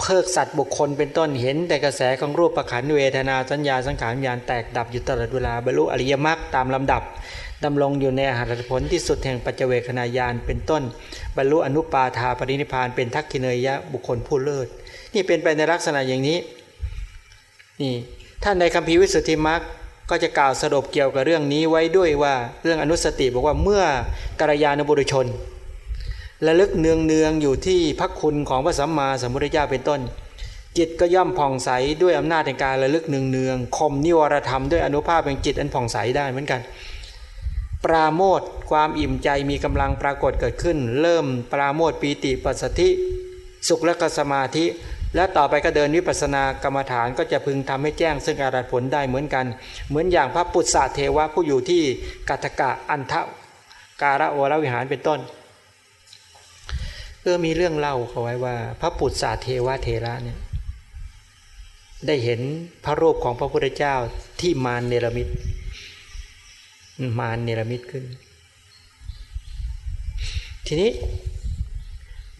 Speaker 1: เพิกสัตว์บุคคลเป็นต้นเห็นแต่กระแสของรูปประขันเวทนาสัญญาสังขารญาณแตกดับอยู่ตลอดเวลาบรรลุอริยมรรคตามลำดับ ดำรงอยู่ในอาหารผลที่สุดแห่งปัจเจเวคณายานเป็นต้น บรรลุอนุปาทาปรินิพานเป็นทักขิเนยะบุคคลผู้เลิศ นี่เป็นไปในลักษณะอย่างนี้นี่ท่านในคัมภีร์วิสุทธิมรรคก็จะกล่าวสรุปเกี่ยวกับเรื่องนี้ไว้ด้วยว่าเรื่องอนุสติบอกว่าเมื่อกัลยาณบุรุชนระลึกเนืองเนืองอยู่ที่พระคุณของพระสัมมาสัมพุทธเจ้าเป็นต้น จิตก็ย่อมผ่องใสด้วยอำนาจในการระลึกเนืองเนืองคมนิวรธรรมด้วยอนุภาพแห่งจิตอันผ่องใสได้เหมือนกัน ปราโมทความอิ่มใจมีกำลังปรากฏเกิดขึ้น เริ่มปราโมทปีติปัสสธิ สุขและกสมาธิ และต่อไปก็เดินวิปัสสนากรรมฐานก็จะพึงทำให้แจ้งซึ่งอารัผลได้เหมือนกัน เหมือนอย่างพระปุตสาเทวะผู้อยู่ที่กัตกะอันทะการะโอรวิหารเป็นต้นเออมีเรื่องเล่าเขาไว้ว่า พระปุตสาเทวะเทระเนี่ยได้เห็นพระรูปของพระพุทธเจ้าที่มารเนรมิต มารเนรมิตขึ้น ทีนี้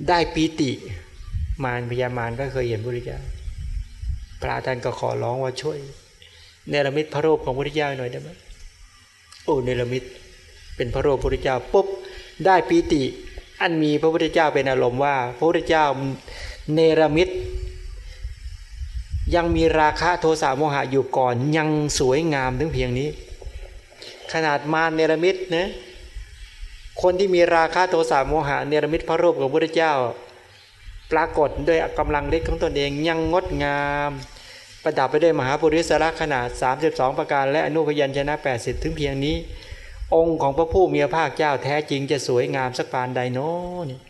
Speaker 1: ได้ปีติมารพญามารก็เคยเห็นพระพุทธเจ้าพระท่านก็ขอร้องว่าช่วย เนรมิตพระรูปของพระพุทธเจ้าหน่อยได้ไหมโอ้เนรมิตเป็นพระรูปพระพุทธเจ้าปุ๊บได้ปีติ อันมีพระพุทธเจ้าเป็นอารมณ์ว่า พระพุทธเจ้าเนรมิต ยังมีราคะโทสะโมหะอยู่ก่อนยังสวยงามถึงเพียงนี้ ขนาดมารเนรมิตนะคนที่มีราคาโทสะโมหะเนรมิตพระรูปของพระเจ้า ปรากฏด้วยกำลังเล็กของตนเองยังงดงาม ประดับไปด้วยมหาปุริสระขนาด 32 ประการ และอนุพยัญชนะ 80 ถึงเพียงนี้ องค์ของพระผู้มีพระภาคเจ้าแท้จริงจะสวยงามสักปานใดโน้นี่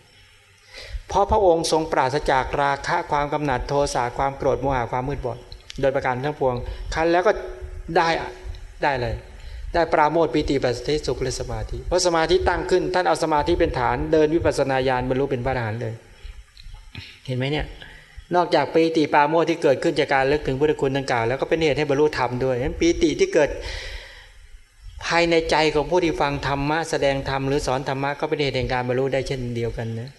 Speaker 1: เพราะพระองค์ทรงปราศจากราคะความกำหนัดโทสะความโกรธโมหะความมืดบอด โดยประการทั้งปวง คันแล้วก็ได้ได้เลย ได้ปราโมทปีติปัสสติสุขและสมาธิเพราะสมาธิตั้งขึ้น ท่านเอาสมาธิเป็นฐานเดินวิปัสสนาญาณบรรลุเป็นพระอรหันต์เลย เห็นไหมเนี่ยนอกจากปีติปราโมทที่เกิดขึ้นจากการเลิกถึงพุทธคุณดังกล่าวแล้วก็เป็นเหตุให้บรรลุธรรมด้วยปีติที่เกิดภายในใจของผู้ที่ฟังธรรมะแสดงธรรมหรือสอนธรรมะก็เป็นเหตุแห่งการบรรลุได้เช่นเดียวกันนะ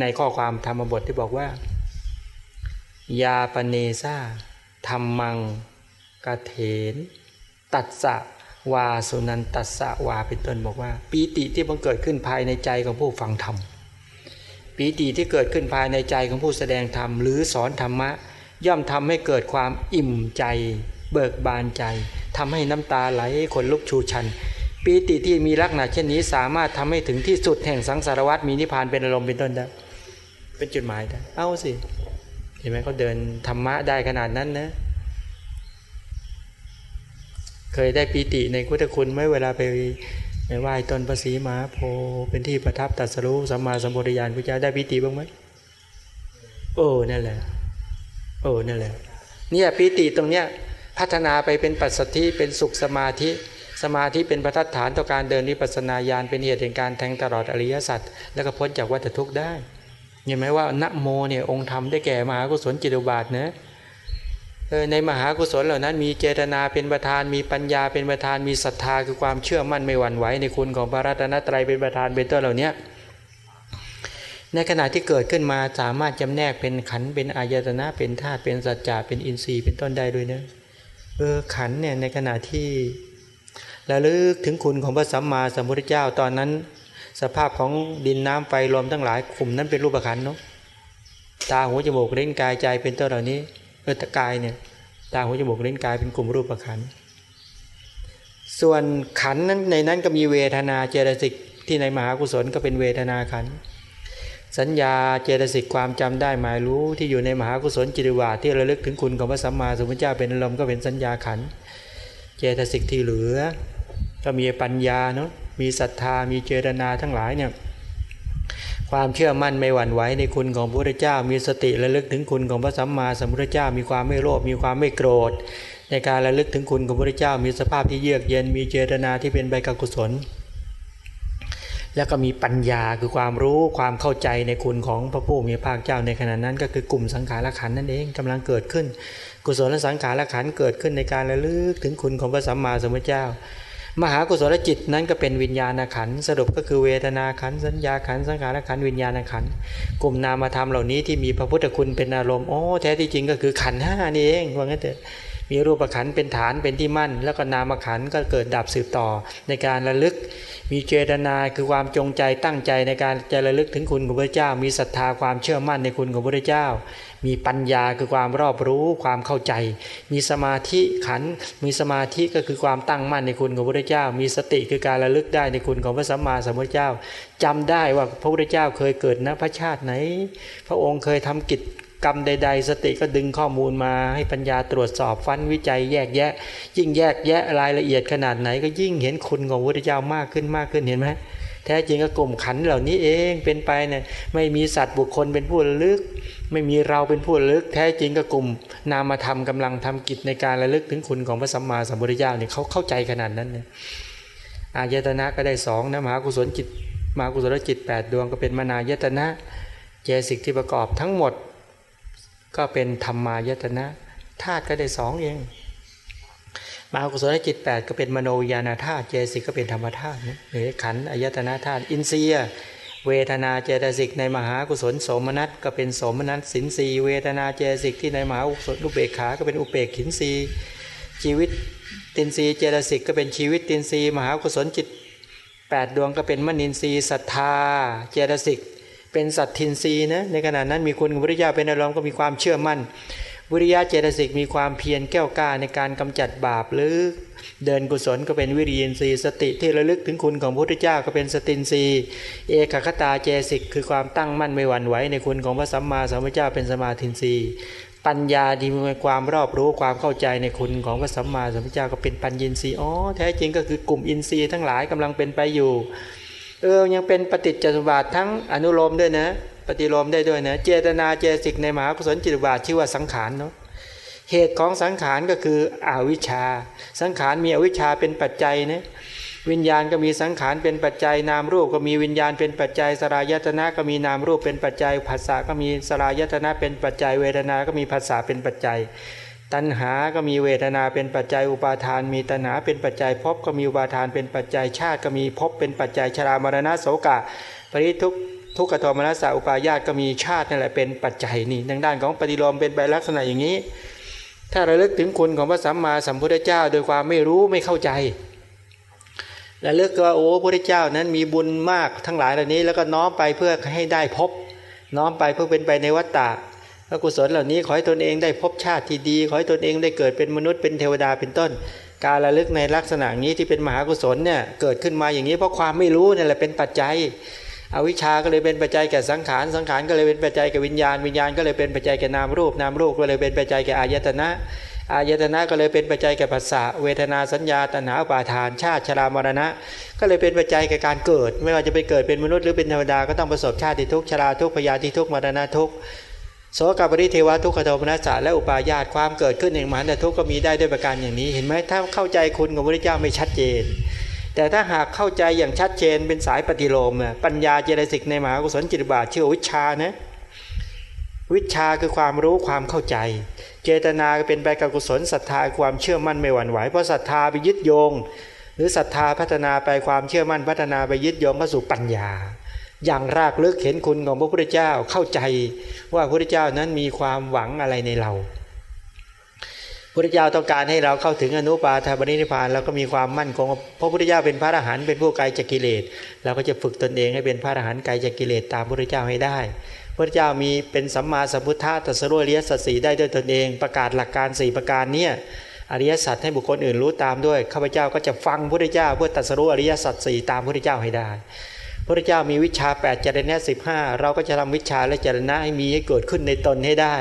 Speaker 1: ในข้อความธรรมบทที่บอกว่า ยาปเนซาธรรมังกะเถน ตัดสะ วาสุนันตัสสะวาเป็นต้นบอกว่าปีติที่บังเกิดขึ้นภายในใจของผู้ฟังธรรมปีติที่เกิดขึ้นภายในใจของผู้แสดงธรรมหรือสอนธรรมะ ย่อมทำให้เกิดความอิ่มใจ เบิกบานใจทำให้น้ำตาไหลขนลุกชูชันปีติที่มีลักษณะเช่นนี้สามารถทำให้ถึงที่สุดแห่งสังสารวัฏมีนิพพานเป็นอารมณ์เป็นต้นได้เป็นจุดหมายได้เอาสิเห็นไหมเขาเดินธรรมะได้ขนาดนั้นนะ เคยได้ปีติในพุทธคุณไหมเวลาไปไปไหว้ต้นประสีมาโพเป็นที่ประทับตัดสรู้สัมมาสัมปวิญาณพระเจ้าได้ปีติบ้างไหมโอ้นั่นแหละโอ้นั่นแหละเนี่ยปีติตรงเนี้ยพัฒนาไปเป็นปัสสธิเป็นสุขสมาธิสมาธิเป็นประทัดฐานต่อการเดินวิปัสนาญาณเป็นเหตุแห่งการแทงตลอดอริยสัจแล้วก็พ้นจากวัฏทุกข์ได้เห็นไหมว่านโมเนี่ยองค์ธรรมได้แก่มหากุศลจิตุบาทเนะ ในมหากุศลเหล่านั้น มีเจตนาเป็นประธาน มีปัญญาเป็นประธาน มีศรัทธาคือความเชื่อมั่นไม่หวั่นไหวในคุณของพระรัตนตรัยเป็นประธานเป็นต้นเหล่านี้ในขณะที่เกิดขึ้นมาสามารถจำแนกเป็นขันเป็นอายตนะเป็นธาตุเป็นสัจจะเป็นอินทรีย์เป็นต้นได้ด้วยนะเออขันเนี่ยในขณะที่ระลึกถึงคุณของพระสัมมาสัมพุทธเจ้าตอนนั้น สภาพของดินน้ำไฟลมทั้งหลายขุมนั้นเป็นรูปขันเนาะตาหูจมูกเล่นกายใจเป็นต้นเหล่านี้ เออตกายเนี่ยตาหูจมูกเล่นกายเป็นกลุ่มรูปขัน ส่วนขันนั้นในนั้นก็มีเวทนาเจตสิกที่ในมหากุศลก็เป็นเวทนาขัน สัญญาเจตสิกความจำได้หมายรู้ที่อยู่ในมหากุศลจิตวาที่ระลึกถึงคุณของพระสัมมาสัมพุทธเจ้าเป็นอารมณ์ก็เป็นสัญญาขัน เจตสิกที่เหลือ ก็มีปัญญาเนาะมีศรัทธามีเจตนาทั้งหลายเนี่ย ความเชื่อมั่นไม่หวั่นไหวในคุณของพระพุทธเจ้า มีสติระลึกถึงคุณของพระสัมมาสัมพุทธเจ้า มีความไม่โลภมีความไม่โกรธ ในการระลึกถึงคุณของพระพุทธเจ้า มีสภาพที่เยือกเย็นมีเจตนาที่เป็นใบกกุศล แล้วก็มีปัญญาคือความรู้ความเข้าใจในคุณของพระผู้มีพระเจ้าในขณะนั้น ก็คือกลุ่มสังขารขันนั่นเองกำลังเกิดขึ้น กุศลและสังขารขันเกิดขึ้นในการระลึกถึงคุณของพระสัมมาสัมพุทธเจ้า มหากุศลจิตนั้นก็เป็นวิญญาณขันสรุปก็คือเวทนาขันสัญญาขันสังขารขันวิญญาณขันกลุ่มนามธรรมเหล่านี้ที่มีพระพุทธคุณเป็นอารมณ์โอ้แท้ที่จริงก็คือขันห้านี่เองว่างั้นเถอะมีรูปขันเป็นฐานเป็นที่มั่น แล้วก็นามขันก็เกิดดับสืบต่อในการระลึก มีเจตนาคือความจงใจตั้งใจในการจะระลึกถึงคุณของพระเจ้า มีศรัทธาความเชื่อมั่นในคุณของพระเจ้า มีปัญญาคือความรอบรู้ความเข้าใจ มีสมาธิขัน มีสมาธิก็คือความตั้งมั่นในคุณของพระเจ้า มีสติคือการระลึกได้ในคุณของพระสัมมาสัมพุทธเจ้าจำได้ว่าพระพุทธเจ้าเคยเกิดณพระชาติไหน พระองค์เคยทำกิจ กรรมใด ๆ สติก็ดึงข้อมูลมาให้ปัญญาตรวจสอบฟันวิจัยแยกแยะ ยิ่งแยกแยะรายละเอียดขนาดไหน ก็ยิ่งเห็นคุณของพระพุทธเจ้ามากขึ้นมากขึ้นเห็นไหมแท้จริงก็กลุ่มขันเหล่านี้เองเป็นไปเนี่ยไม่มีสัตว์บุคคลเป็นผู้ลึก ไม่มีเราเป็นผู้ลึก แท้จริงก็กลุ่มนามธรรมกำลังทำกิจในการระลึกถึงคุณของพระสัมมาสัมพุทธเจ้าเนี่ยเขาเข้าใจขนาดนั้นเนี่ยอายตนะก็ได้สองนะมหากุศลจิตมหากุศลจิต 8 ดวงก็เป็นมนายตนะเจสิกที่ประกอบทั้งหมด ก็เป็นธรรมายตนะธาตุก็ได้สองเองมหากุศลจิต 8 ก็เป็นมโนยานาธาตุเจสิกก็เป็นธรรมธาตุหรือขันอายตนะธาตุอินทรียเวทนาเจตสิกในมหากุศลโสมนัสก็เป็นโสมนัสสินสีเวทนาเจตสิกที่ในมหากุศลุเบกขาก็เป็นอุเบกขินสีชีวิตตินรีเจตสิกก็เป็นชีวิตตินรีมหากุศลจิต 8 ดวงก็เป็นมณินทรีศรัทธาเจตสิก เป็นสัตทินรีนะในขณะนั้นมีคุณพระพุทธเจ้าเป็นอารมณ์ก็มีความเชื่อมั่น วิริยะเจตสิกมีความเพียรแก้วกล้าในการกำจัดบาปหรือเดินกุศลก็เป็นวิริยินทรีย์สติที่ระลึกถึงคุณของพระพุทธเจ้าก็เป็นสตินทรีย์เอกัคคตาเจตสิกคือความตั้งมั่นไม่หวั่นไหวในคุณของพระสัมมาสัมพุทธเจ้าเป็นสมาธินทรีย์ปัญญาที่มีความรอบรู้ความเข้าใจในคุณของพระสัมมาสัมพุทธเจ้าก็เป็นปัญญินทรีย์อ๋อแท้จริงก็คือกลุ่มอินทรีย์ทั้งหลายกำลังเป็นไปอยู่ เออยังเป็นปฏิจจสมุปบาททั้งอนุโลมด้วยนะ ปฏิโลมได้ด้วยนะ เจตนาเจตสิกในมหากุศลจิตบาทชื่อว่าสังขารเนาะเหตุของสังขารก็คืออวิชชา สังขารมีอวิชชาเป็นปัจจัยนะวิญญาณก็มีสังขารเป็นปัจจัยนามรูปก็มีวิญญาณเป็นปัจจัยสลายตนะก็มีนามรูปเป็นปัจจัยภาษาก็มีสลายตนะเป็นปัจจัยเวทนา ก็มีภาษาเป็นปัจจัย ตัณหาก็มีเวทนาเป็นปัจจัยอุปาทาน มีตัณหาเป็นปัจจัยภพก็มีอุปาทานเป็นปัจจัยชาติก็มีภพเป็นปัจจัยชรามรณะโสกะ ปริทุกทุกขโทมนัสสะอุปาญาตก็มีชาตินั่นแหละเป็นปัจจัยนี่ทางด้านของปฏิโลมเป็นไปลักษณะอย่างนี้ ถ้าราเลิกถึงคุณของพระสัมมาสัมพุทธเจ้าโดยความไม่รู้ไม่เข้าใจและลิกว่าโอ้พระพุทธเจ้านั้นมีบุญมากทั้งหลายเหล่านี้แล้วก็น้อมไปเพื่อให้ได้พบ น้อมไปเพื่อเป็นไปในวัฏฏะ พระกุศลเหล่านี้ขอให้ตนเองได้พบชาติที่ดี ขอให้ตนเองได้เกิดเป็นมนุษย์เป็นเทวดาเป็นต้น การระลึกในลักษณะนี้ที่เป็นมหากุศลเนี่ยเกิดขึ้นมาอย่างนี้เพราะความไม่รู้นี่แหละเป็นปัจจัยอวิชาก็เลยเป็นปัจจัยแก่สังขาร สังขารก็เลยเป็นปัจจัยแก่วิญญาณ วิญญาณก็เลยเป็นปัจจัยแก่นามรูป นามรูปก็เลยเป็นปัจจัยแก่อายตนะ อายตนะก็เลยเป็นปัจจัยแก่ภาษาเวทนาสัญญาตนาอุปาทาน ชาติชรามรณะ ก็เลยเป็นปัจจัยแก่การเกิด ไม่ว่าจะไปเกิดเป็นมนุษย์หรือเป็นเทวดาก็ต้องประสบชาติทุกชราทุกพยาธิทุกมรณะทุก โสกปริเทวทุกขโทมนัสสะและอุปาญาตความเกิดขึ้นแห่งมหันตทุกข์ก็มีได้ด้วยประการอย่างนี้ เห็นไหมถ้าเข้าใจคุณของพระพุทธเจ้าไม่ชัดเจน แต่ถ้าหากเข้าใจอย่างชัดเจนเป็นสายปฏิโลมปัญญาเจริสิกในมหากุศลจิตบาทชื่อวิชานะวิชาคือความรู้ความเข้าใจ เจตนาเป็นไปกับกุศลศรัทธาความเชื่อมั่นไม่หวั่นไหวเพราะศรัทธาไปยึดโยง หรือศรัทธาพัฒนาไปความเชื่อมั่นพัฒนาไปยึดโยงก็สู่ปัญญา อย่างรากลึกเห็นคุณของพระพุทธเจ้าเข้าใจว่าพระพุทธเจ้านั้นมีความหวังอะไรในเราพระพุทธเจ้าต้องการให้เราเข้าถึงอนุปาทบนิพพานแล้วก็มีความมั่นคงเพราะพระพุทธเจ้าเป็นพระอรหันต์เป็นผู้ไกลจากกิเลสเราก็จะฝึกตนเองให้เป็นพระอรหันต์ไกลจากกิเลสตามพระพุทธเจ้าให้ได้พระเจ้ามีเป็นสัมมาสัมพุทธะตัสรู้อริยสัจสีได้ด้วยตนเอง ประกาศหลักการ 4 ประการเนี่ยอริยสัจให้บุคคลอื่นรู้ตามด้วยข้าพเจ้าก็จะฟังพระพุทธเจ้าเพื่อตัสรู้อริยสัจสี่ตามพระพุทธเจ้าให้ได้ พระเจ้ามีวิชา8จรณะสิบห้าเราก็จะทำวิชาและจรณะให้มีให้เกิดขึ้นในตนให้ได้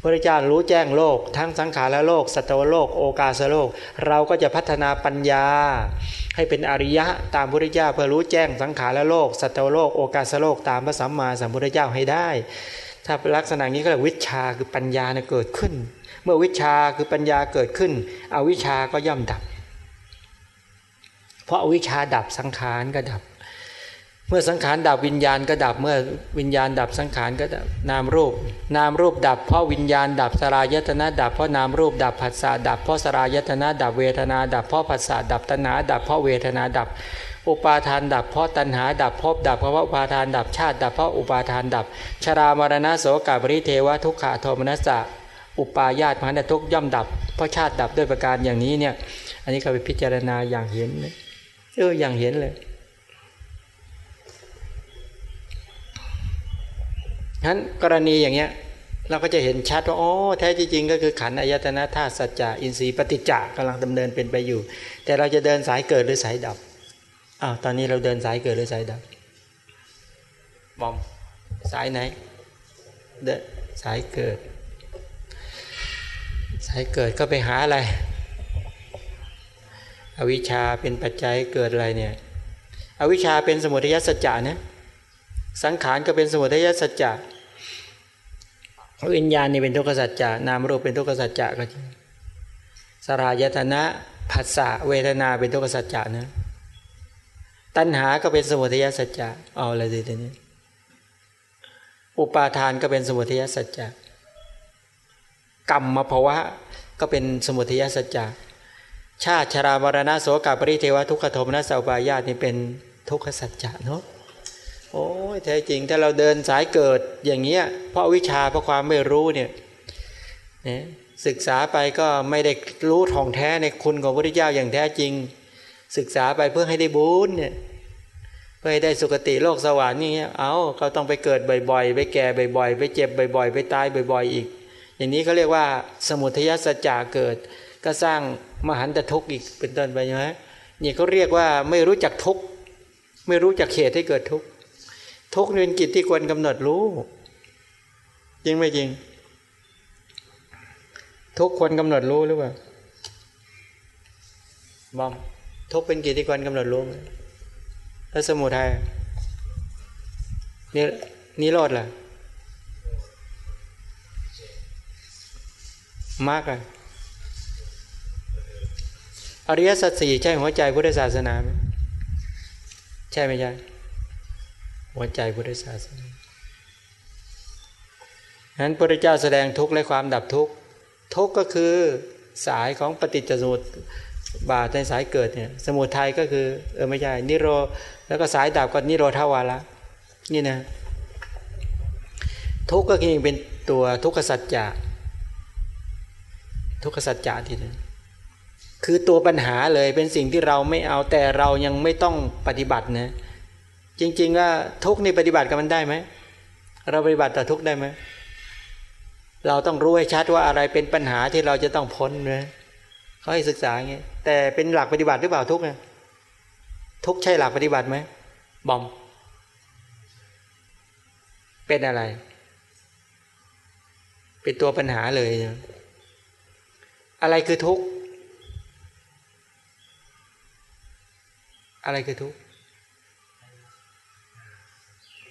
Speaker 1: พระเจ้ารู้แจ้งโลก ทั้งสังขารและโลก สัตวโลก โอกาสโลก เราก็จะพัฒนาปัญญา ให้เป็นอริยะตามพระเจ้าเพื่อรู้แจ้งสังขารและโลก สัตวโลก โอกาสโลก ตามพระสัมมาสัมพุทธเจ้าให้ได้ ถ้าลักษณะนี้ก็เรียกวิชาคือปัญญาเกิดขึ้น เมื่อวิชาคือปัญญาเกิดขึ้นอวิชาก็ย่อมดับ เพราะวิชาดับสังขารก็ดับ เมื่อสังขารดับวิญญาณก็ดับเมื่อวิญญาณดับสังขารก็ดับนามรูป นามรูปดับเพราะวิญญาณ ดับสลายตนะดับเพราะนามรูปดับผัสสะดับเพราะสลายตนะดับเวทนาดับเพราะผัสสะดับตัณหาดับเพราะเวทนาดับ อุปาทานดับเพราะตัณหาดับภพดับเพราะอุปาทานดับชาติ ดับเพราะอุปาทานดับ ชรามรณะโสกาบริเทวทุกขะโทมนัสสะอุปาญาตมันทุกย่อมดับ เพราะชาติดับด้วยประการอย่างนี้เนี่ยอันนี้ก็ไปพิจารณาอย่างเห็นเอออย่างเห็นเลย ฉะนั้นกรณีอย่างเงี้ยเราก็จะเห็นชัดว่าอ๋อแท้จริงก็คือขันอายตนะธาตุสัจจะอินทรีย์ปฏิจจะกำลังดำเนินเป็นไปอยู่ แต่เราจะเดินสายเกิดหรือสายดับอ้าวตอนนี้เราเดินสายเกิดหรือสายดับบอมสายไหนเดินสายเกิด สายเกิดก็ไปหาอะไร อวิชชาเป็นปัจจัยเกิดอะไรเนี่ยอวิชชาเป็นสมุทัยสัจจะนะ สังขารก็เป็นสมุทัยสัจจะวิญญาณนี่เป็นทุกขสัจจะนามรูปเป็นทุกขสัจจะก็จริงสรายตนะผัสสะเวทนาเป็นทุกขสัจจะนะ ตัณหาก็เป็นสมุทัยสัจจะเอาอะไรดีทีนี้อุปาทานก็เป็นสมุทัยสัจจะกรรมมาภาวะก็เป็นสมุทัยสัจจะชาติชรามรณะโสกาปริเทวทุกขโทมนัสสาปายาตนี่เป็นทุกขสัจจะเนาะ โอ้ยแท้จริงถ้าเราเดินสายเกิดอย่างเงี้ย เพราะวิชาเพราะความไม่รู้เนี่ยนีศึกษาไปก็ไม่ได้รู้ท่องแท้ในคุณของพระพุทธเจ้าอย่างแท้จริง ศึกษาไปเพื่อให้ได้บุญเนี่ยเพื่อให้ได้สุคติโลกสวรรค์นี่เอาเขาต้องไปเกิดบ่อยๆ ไปแก่บ่อยๆ ไปเจ็บบ่อยๆ ไปตายบ่อยๆ อีก อย่างนี้เขาเรียกว่าสมุทัยสัจจะเกิด ก็สร้างมหันตทุกข์อีกเป็นต้นไปใช่ไหมนี่เขาเรียกว่าไม่รู้จักทุกข์ไม่รู้จักเหตุให้เกิดทุกข์ ทุกเป็นกิจที่ควรกำหนดรู้ จริงไม่จริง ทุกควรกำหนดรู้หรือเปล่าบอมทุกเป็นกิจที่ควรกำหนดรู้ไหมแล้วสมุทัยนี่นี่รอดล่ะมากอะอริยสัจสี่ใช่หัวใจพุทธศาสนาไหมใช่ไหมใช่ หัวใจพุทธศาสนาฉะนั้นพระเจ้าแสดงทุกข์และความดับทุกข์ทุกข์ก็คือสายของปฏิจจสมุปบาทในสายเกิดเนี่ยสมุทัยก็คือเออไม่ใช่นิโรแล้วก็สายดับก็นิโรธาวาระนี่นะทุกข์ก็คือเป็นตัวทุกขสัจจะทุกขสัจจะทีนึงคือตัวปัญหาเลยเป็นสิ่งที่เราไม่เอาแต่เรายังไม่ต้องปฏิบัตินะ จริง ๆ ว่าทุกนี่ปฏิบัติกับมันได้ไหมเราปฏิบัติต่อทุกได้ไหมเราต้องรู้ให้ชัดว่าอะไรเป็นปัญหาที่เราจะต้องพ้นนะเขาให้ศึกษาอย่างนี้แต่เป็นหลักปฏิบัติหรือเปล่าทุกเนี่ยทุกใช่หลักปฏิบัติไหมบอม เป็นอะไร เป็นตัวปัญหาเลยนะอะไรคือทุกอะไรคือทุกข์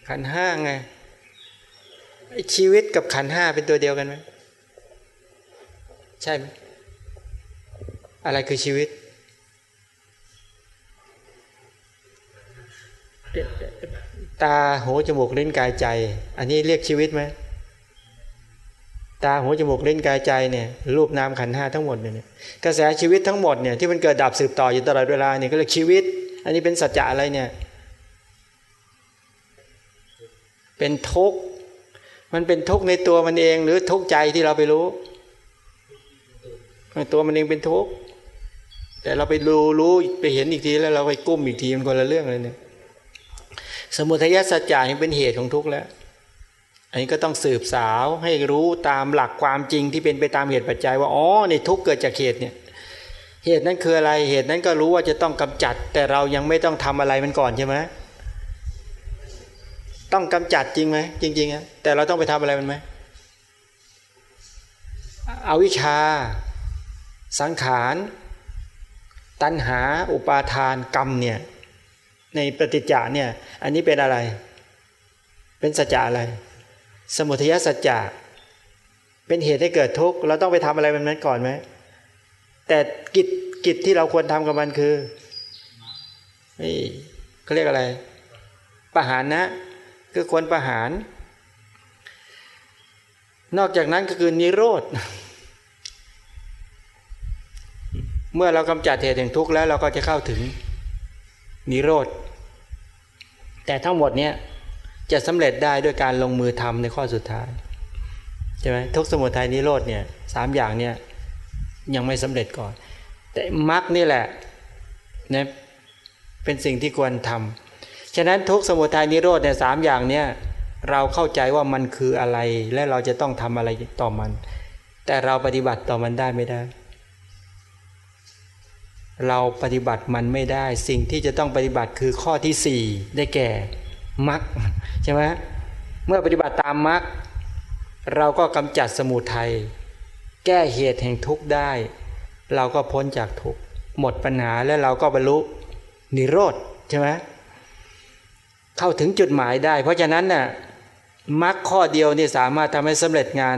Speaker 1: ขันห้าไงชีวิตกับขันห้าเป็นตัวเดียวกันไหมใช่ไหมอะไรคือชีวิต ตาหูจมูกลิ้นกายใจ อันนี้เรียกชีวิตไหมตาหูจมูกลิ้นกายใจเนี่ยรูปนามขันห้าทั้งหมดเนี่ยกระแสชีวิตทั้งหมดเนี่ยที่มันเกิดดับสืบต่ออยู่ตลอดเวลาเนี่ยก็เรียกชีวิต อันนี้เป็นสัจจะอะไรเนี่ย เป็นทุกข์มันเป็นทุกข์ในตัวมันเอง หรือทุกข์ใจที่เราไปรู้ตัวมันเองเป็นทุกข์แต่เราไปรู้รู้ไปเห็นอีกทีแล้วเราไปกุ้มอีกทีมันคนละเรื่องเลยเนี่ยสมุทัยสัจจะนี่เป็นเหตุของทุกข์แล้ว อันนี้ก็ต้องสืบสาวให้รู้ตามหลักความจริงที่เป็นไปตามเหตุปัจจัย ว่าอ๋อในทุกข์เกิดจากเหตุเนี่ยเหตุนั้นคืออะไรเหตุนั้นก็รู้ว่าจะต้องกำจัด แต่เรายังไม่ต้องทำอะไรมันก่อนใช่ไหม ต้องกำจัดจริงไหมจริงๆอะแต่เราต้องไปทำอะไรมันไหมเอาวิชา สังขาร ตัณหา อุปาทานกรรมเนี่ยในปฏิจจาเนี่ยอันนี้เป็นอะไร เป็นสัจจะอะไร สมุทัยสัจจะเป็นเหตุให้เกิดทุกข์เราต้องไปทำอะไรมันนั้นก่อนไหมแต่กิจกิจที่เราควรทำกับมันคือนี่เขาเรียกอะไรประหารนะ คือควรประหาร นอกจากนั้นก็คือนิโรธ เมื่อเรากำจัดเหตุแห่งทุกข์แล้วเราก็จะเข้าถึงนิโรธ แต่ทั้งหมดเนี้ยจะสำเร็จได้ด้วยการลงมือทำในข้อสุดท้ายใช่ไหมทุกสมุทัยนิโรธเนี่ยสามอย่างเนี่ยยังไม่สำเร็จก่อน แต่มรรคนี่แหละนะเป็นสิ่งที่ควรทำ ฉะนั้นทุกสมุทัยนิโรธเนี่ยสามอย่างเนี่ยเราเข้าใจว่ามันคืออะไรและเราจะต้องทำอะไรต่อมัน แต่เราปฏิบัติต่อมันได้ไม่ได้ เราปฏิบัติมันไม่ได้ สิ่งที่จะต้องปฏิบัติคือข้อที่สี่ได้แก่มรรคใช่ไหมเมื่อปฏิบัติตามมรรคเราก็กำจัดสมุทัยแก้เหตุแห่งทุกข์ได้ เราก็พ้นจากทุกข์หมดปัญหาแล้วเราก็บรรลุนิโรธใช่ไหม เข้าถึงจุดหมายได้ เพราะฉะนั้นน่ะมรรคข้อเดียวนี่สามารถทำให้สำเร็จงาน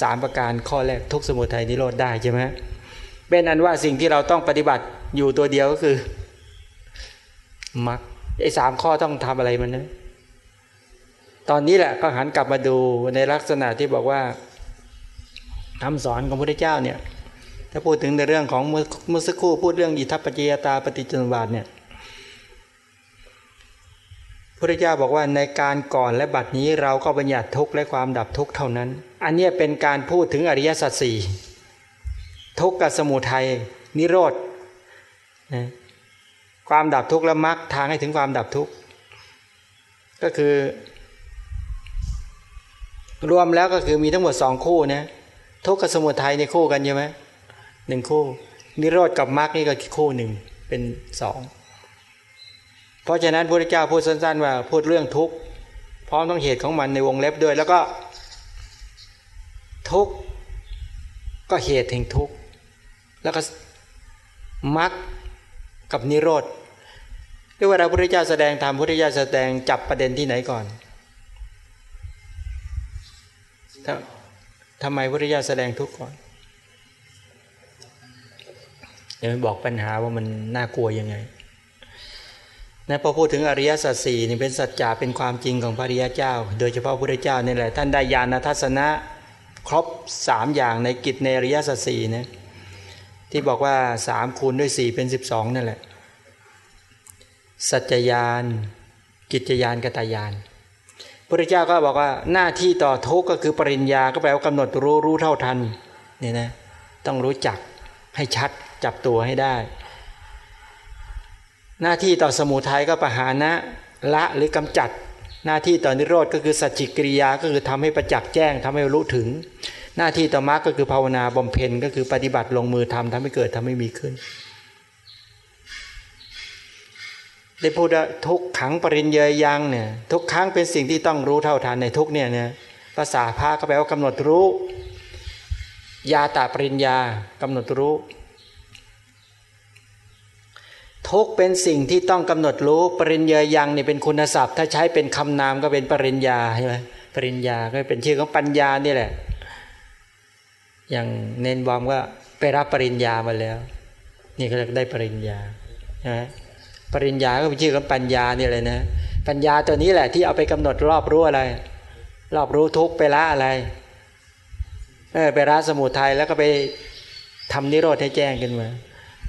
Speaker 1: สามประการข้อแรกทุกสมุทัยนิโรธได้ใช่ไหมเป็นอันว่าสิ่งที่เราต้องปฏิบัติอยู่ตัวเดียวก็คือมรรคไอ้สามข้อต้องทำอะไรมันนะตอนนี้แหละก็หันกลับมาดูในลักษณะที่บอกว่าคำสอนของพระพุทธเจ้าเนี่ย ถ้าพูดถึงในเรื่องของเมื่อสักครู่พูดเรื่องอิทัปปัจยตาปฏิจจสมบาทเนี่ย พระพุทธเจ้าบอกว่าในการก่อนและบัดนี้เราก็บัญญัติทุกข์และความดับทุกข์เท่านั้น อันนี้เป็นการพูดถึงอริยสัจสี่ทุกข์กับสมุทัยนิโรธความดับทุกข์และมรรคทางให้ถึงความดับทุกข์ก็คือ รวมแล้วก็คือมีทั้งหมดสองคู่นะทุกข์กับสมุทัยในคู่กันใช่ไหมหนึ่งคู่ นิโรธกับมรรคนี่ก็คู่หนึ่งเป็นสอง เพราะฉะนั้นพระพุทธเจ้าพูดสั้น ๆ ว่าพูดเรื่องทุกข์พร้อมต้องเหตุของมันในวงเล็บด้วย แล้วก็ ทุกข์ก็เหตุแห่งทุกข์แล้วก็มรรคกับนิโรธเรียกว่าเราพระพุทธเจ้าแสดงธรรมพระพุทธเจ้าแสดงจับประเด็นที่ไหนก่อนทำไมพระพุทธเจ้าแสดงทุกข์ก่อนเดี๋ยวบอกปัญหาว่ามันน่ากลัวยังไง นะพอพูดถึงอริยสัจสี่นี่เป็นสัจจะเป็นความจริงของพระริยเจ้า โดยเฉพาะพระพุทธเจ้านี่แหละท่านได้ญาณทัศนะครบสามอย่างในกิจในอริยสัจสี่นะที่บอกว่าสามคูณด้วยสี่เป็นสิบสองนั่นแหละ สัจจยาน กิจยานกตายานพระเจ้าก็บอกว่าหน้าที่ต่อทุกก็คือปริญญาก็แปลว่ากำหนดรู้รู้เท่าทันเนี่ยนะต้องรู้จักให้ชัดจับตัวให้ได้ หน้าที่ต่อสมุทัยก็ประหานะละหรือกำจัด หน้าที่ต่อนิโรธก็คือสัจจิกริยาก็คือทำให้ประจักษ์แจ้งทำให้รู้ถึง หน้าที่ต่อมรรคก็คือภาวนาบำเพ็ญก็คือปฏิบัติลงมือทำทำให้เกิดทำให้มีขึ้น ได้พูดทุกขังปริญเยยังเนี่ยทุกครั้งเป็นสิ่งที่ต้องรู้เท่าทันในทุกเนี่ยนะภาษาพาก็แปลว่ากำหนดรู้ ยาตาปริญญากำหนดรู้ ทุกเป็นสิ่งที่ต้องกำหนดรู้ปริญญายังเนี่ยเป็นคุณศัพท์ ถ้าใช้เป็นคำนามก็เป็นปริญญาใช่ไหมปริญญาก็เป็นชื่อของปัญญานี่แหละ อย่างเน้นบอมก็ไปรับปริญญามาแล้ว นี่เขาเรียกได้ปริญญาใช่ไหมปริญญาก็เป็นชื่อของปัญญานี่เลยนะ ปัญญาตัวนี้แหละที่เอาไปกำหนดรอบรู้อะไร รอบรู้ทุกไปละอะไรเออไปละสมุทัยแล้วก็ไปทำนิโรธให้แจ้งขึ้นมา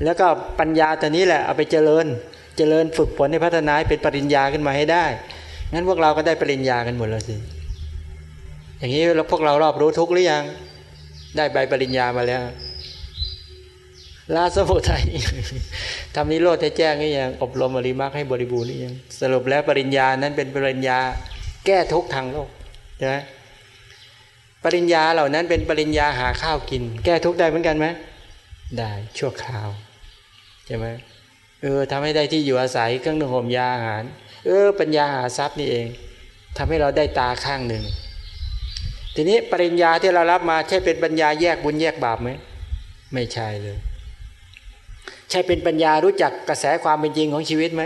Speaker 1: แล้วก็ปัญญาตัวนี้แหละเอาไปเจริญ เจริญฝึกฝนให้พัฒนาเป็นปริญญาขึ้นมาให้ได้ งั้นพวกเราก็ได้ปริญญากันหมดแล้วสิ อย่างนี้แล้วพวกเรารอบรู้ทุกหรือยัง ได้ใบปริญญามาแล้วลาสมุทัยทำนิโรธให้แจ้งนี่ยัง อบรมอริมักให้บริบูรณ์นี่ยัง สรุปแล้วปริญญานั้นเป็นปริญญาแก้ทุกทางโลกใช่ไหมปริญญาเหล่านั้นเป็นปริญญาหาข้าวกิน แก้ทุกได้เหมือนกันไหม ได้ชั่วคราวใช่ไหมเออทำให้ได้ที่อยู่อาศัยเครื่องนึ่งห่มยาอาหาร เออ ปัญญาหาทรัพย์นี่เองทำให้เราได้ตาข้างหนึ่ง ทีนี้ปริญญาที่เรารับมาใช่เป็นปัญญาแยกบุญแยกบาปไหมไม่ใช่เลย ใช่เป็นปัญญารู้จักกระแสความเป็นจริงของชีวิตไหม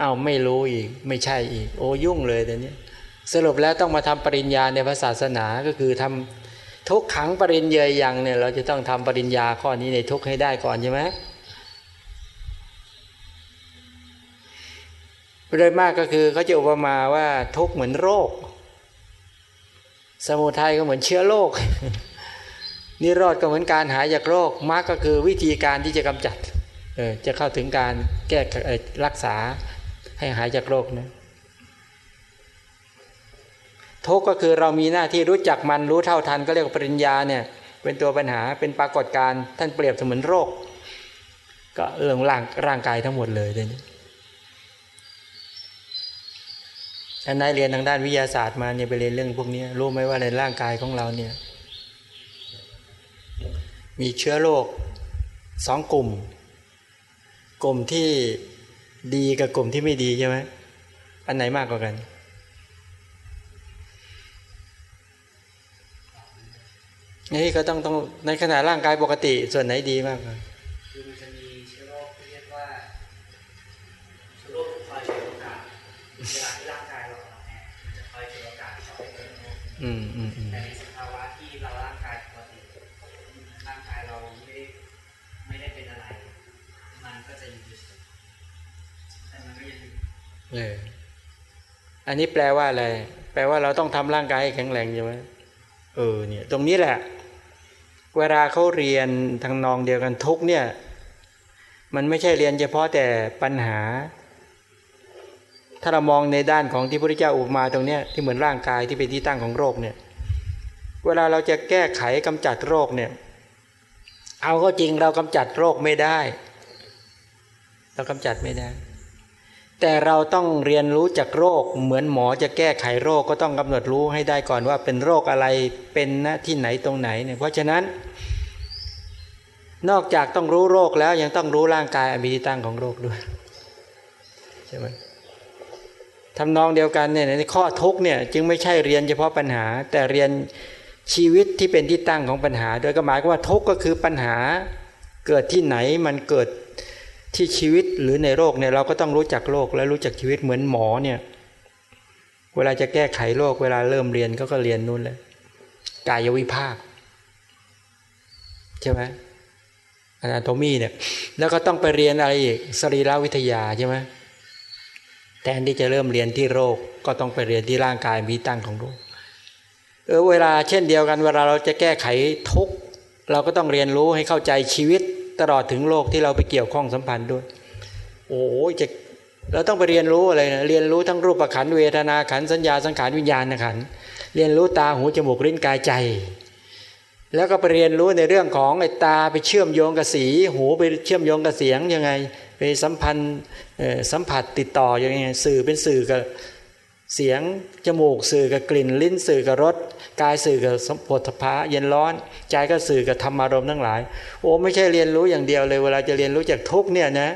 Speaker 1: อ้าวไม่รู้อีกไม่ใช่อีก โอ้ยุ่งเลยแต่นี้สรุปแล้วต้องมาทำปริญญาในพระศาสนาก็คือทำ ทุกขังปริญญาอย่างเนี่ยเราจะต้องทำปริญญาข้อนี้ในทุกให้ได้ก่อนใช่ไหมโดยมากก็คือเขาจะอุปมาว่าทุกเหมือนโรค สมุทัยก็เหมือนเชื้อโรคนิโรธก็เหมือนการหายจากโรคมรรคก็คือวิธีการที่จะกำจัดเออจะเข้าถึงการแก้รักษาให้หายจากโรคนะ ทุกก็คือเรามีหน้าที่รู้จักมันรู้เท่าทันก็เรียกว่าปริญญาเนี่ยเป็นตัวปัญหาเป็นปรากฏการณ์ท่านเปรียบเสมือนโรค ก็เรื่องร่างร่างกายทั้งหมดเลยเลยนี่อันนายเรียนทางด้านวิทยาศาสตร์มาเนี่ยไปเรียนเรื่องพวกนี้รู้ไหมว่าในร่างกายของเราเนี่ยมีเชื้อโรคสองกลุ่ม กลุ่มที่ดีกับกลุ่มที่ไม่ดีใช่ไหมอันไหนมากกว่ากัน นี่ก็ต้องต้องในขณะร่างกายปกติส่วนไหนดีมากกว่าคือมันจะมีเชื้อโรคที่เรียกว่าเชื้อโรคคอยเชื้อโอกาสเวลาที่ร่างกายเราอ่อนแอมันจะคอยเชื้อโอกาสต่อให้เกิดโรคอืมอืมอืมแต่ในสภาวะที่เราร่างกายปกติร่างกายเราไม่ได้ไม่ได้เป็นอะไร มันก็จะอยู่เฉยแต่มันก็ยังเอออันนี้แปลว่าอะไร แปลว่าเราต้องทำร่างกายให้แข็งแรงใช่ไหมเออเนี่ย ตรงนี้แหละ เวลาเขาเรียนทางนองเดียวกันทุกเนี่ย มันไม่ใช่เรียนเฉพาะแต่ปัญหา ถ้าเรามองในด้านของที่พระพุทธเจ้าอุปมาตรงเนี้ยที่เหมือนร่างกายที่เป็นที่ตั้งของโรคเนี่ย เวลาเราจะแก้ไขกำจัดโรคเนี่ย เอาก็จริงเรากำจัดโรคไม่ได้ เรากำจัดไม่ได้ แต่เราต้องเรียนรู้จากโรค เหมือนหมอจะแก้ไขโรคก็ต้องกำหนดรู้ให้ได้ก่อนว่าเป็นโรคอะไรเป็นนะที่ไหนตรงไหนเนี่ยเพราะฉะนั้น นอกจากต้องรู้โรคแล้วยังต้องรู้ร่างกายอมีที่ตั้งของโรคด้วยใช่ไหมทำนองเดียวกันเนี่ยในข้อทุกเนี่ยจึงไม่ใช่เรียนเฉพาะปัญหา แต่เรียนชีวิตที่เป็นที่ตั้งของปัญหา โดยก็หมายว่าทุกก็คือปัญหาเกิดที่ไหนมันเกิด ที่ชีวิตหรือในโรคเนี่ยเราก็ต้องรู้จักโรคและรู้จักชีวิตเหมือนหมอเนี่ย เวลาจะแก้ไขโรคเวลาเริ่มเรียนก็ก็เรียนนู่นเลยกายวิภาคใช่ไหมอนาโตมีเนี่ย แล้วก็ต้องไปเรียนอะไรอีกสรีรวิทยาใช่ไหมแทนที่จะเริ่มเรียนที่โรคก็ต้องไปเรียนที่ร่างกายมีตั้งของโรคเออเวลาเช่นเดียวกันเวลาเราจะแก้ไขทุกเราก็ต้องเรียนรู้ให้เข้าใจชีวิต ตลอดถึงโลกที่เราไปเกี่ยวข้องสัมพันธ์ด้วย โอ้จะเราต้องไปเรียนรู้อะไรนะเรียนรู้ทั้งรูปขันเวทนาขันสัญญาสังขารวิญญาณขันเรียนรู้ตาหูจมูกลิ้นกายใจ แล้วก็ไปเรียนรู้ในเรื่องของไอ้ตาไปเชื่อมโยงกับสีหูไปเชื่อมโยงกับเสียงยังไง ไปสัมพันธ์สัมผัสติดต่อยังไงสื่อเป็นสื่อกับ เสียงจมูกสื่อกับกลิ่น ลิ้นสื่อกับรสกายสื่อกับสัมผัสพะเย็นร้อน ใจก็สื่อกับธรรมารมณ์ทั้งหลาย โอ้ไม่ใช่เรียนรู้อย่างเดียวเลย เวลาจะเรียนรู้จากทุกเนี่ยนะ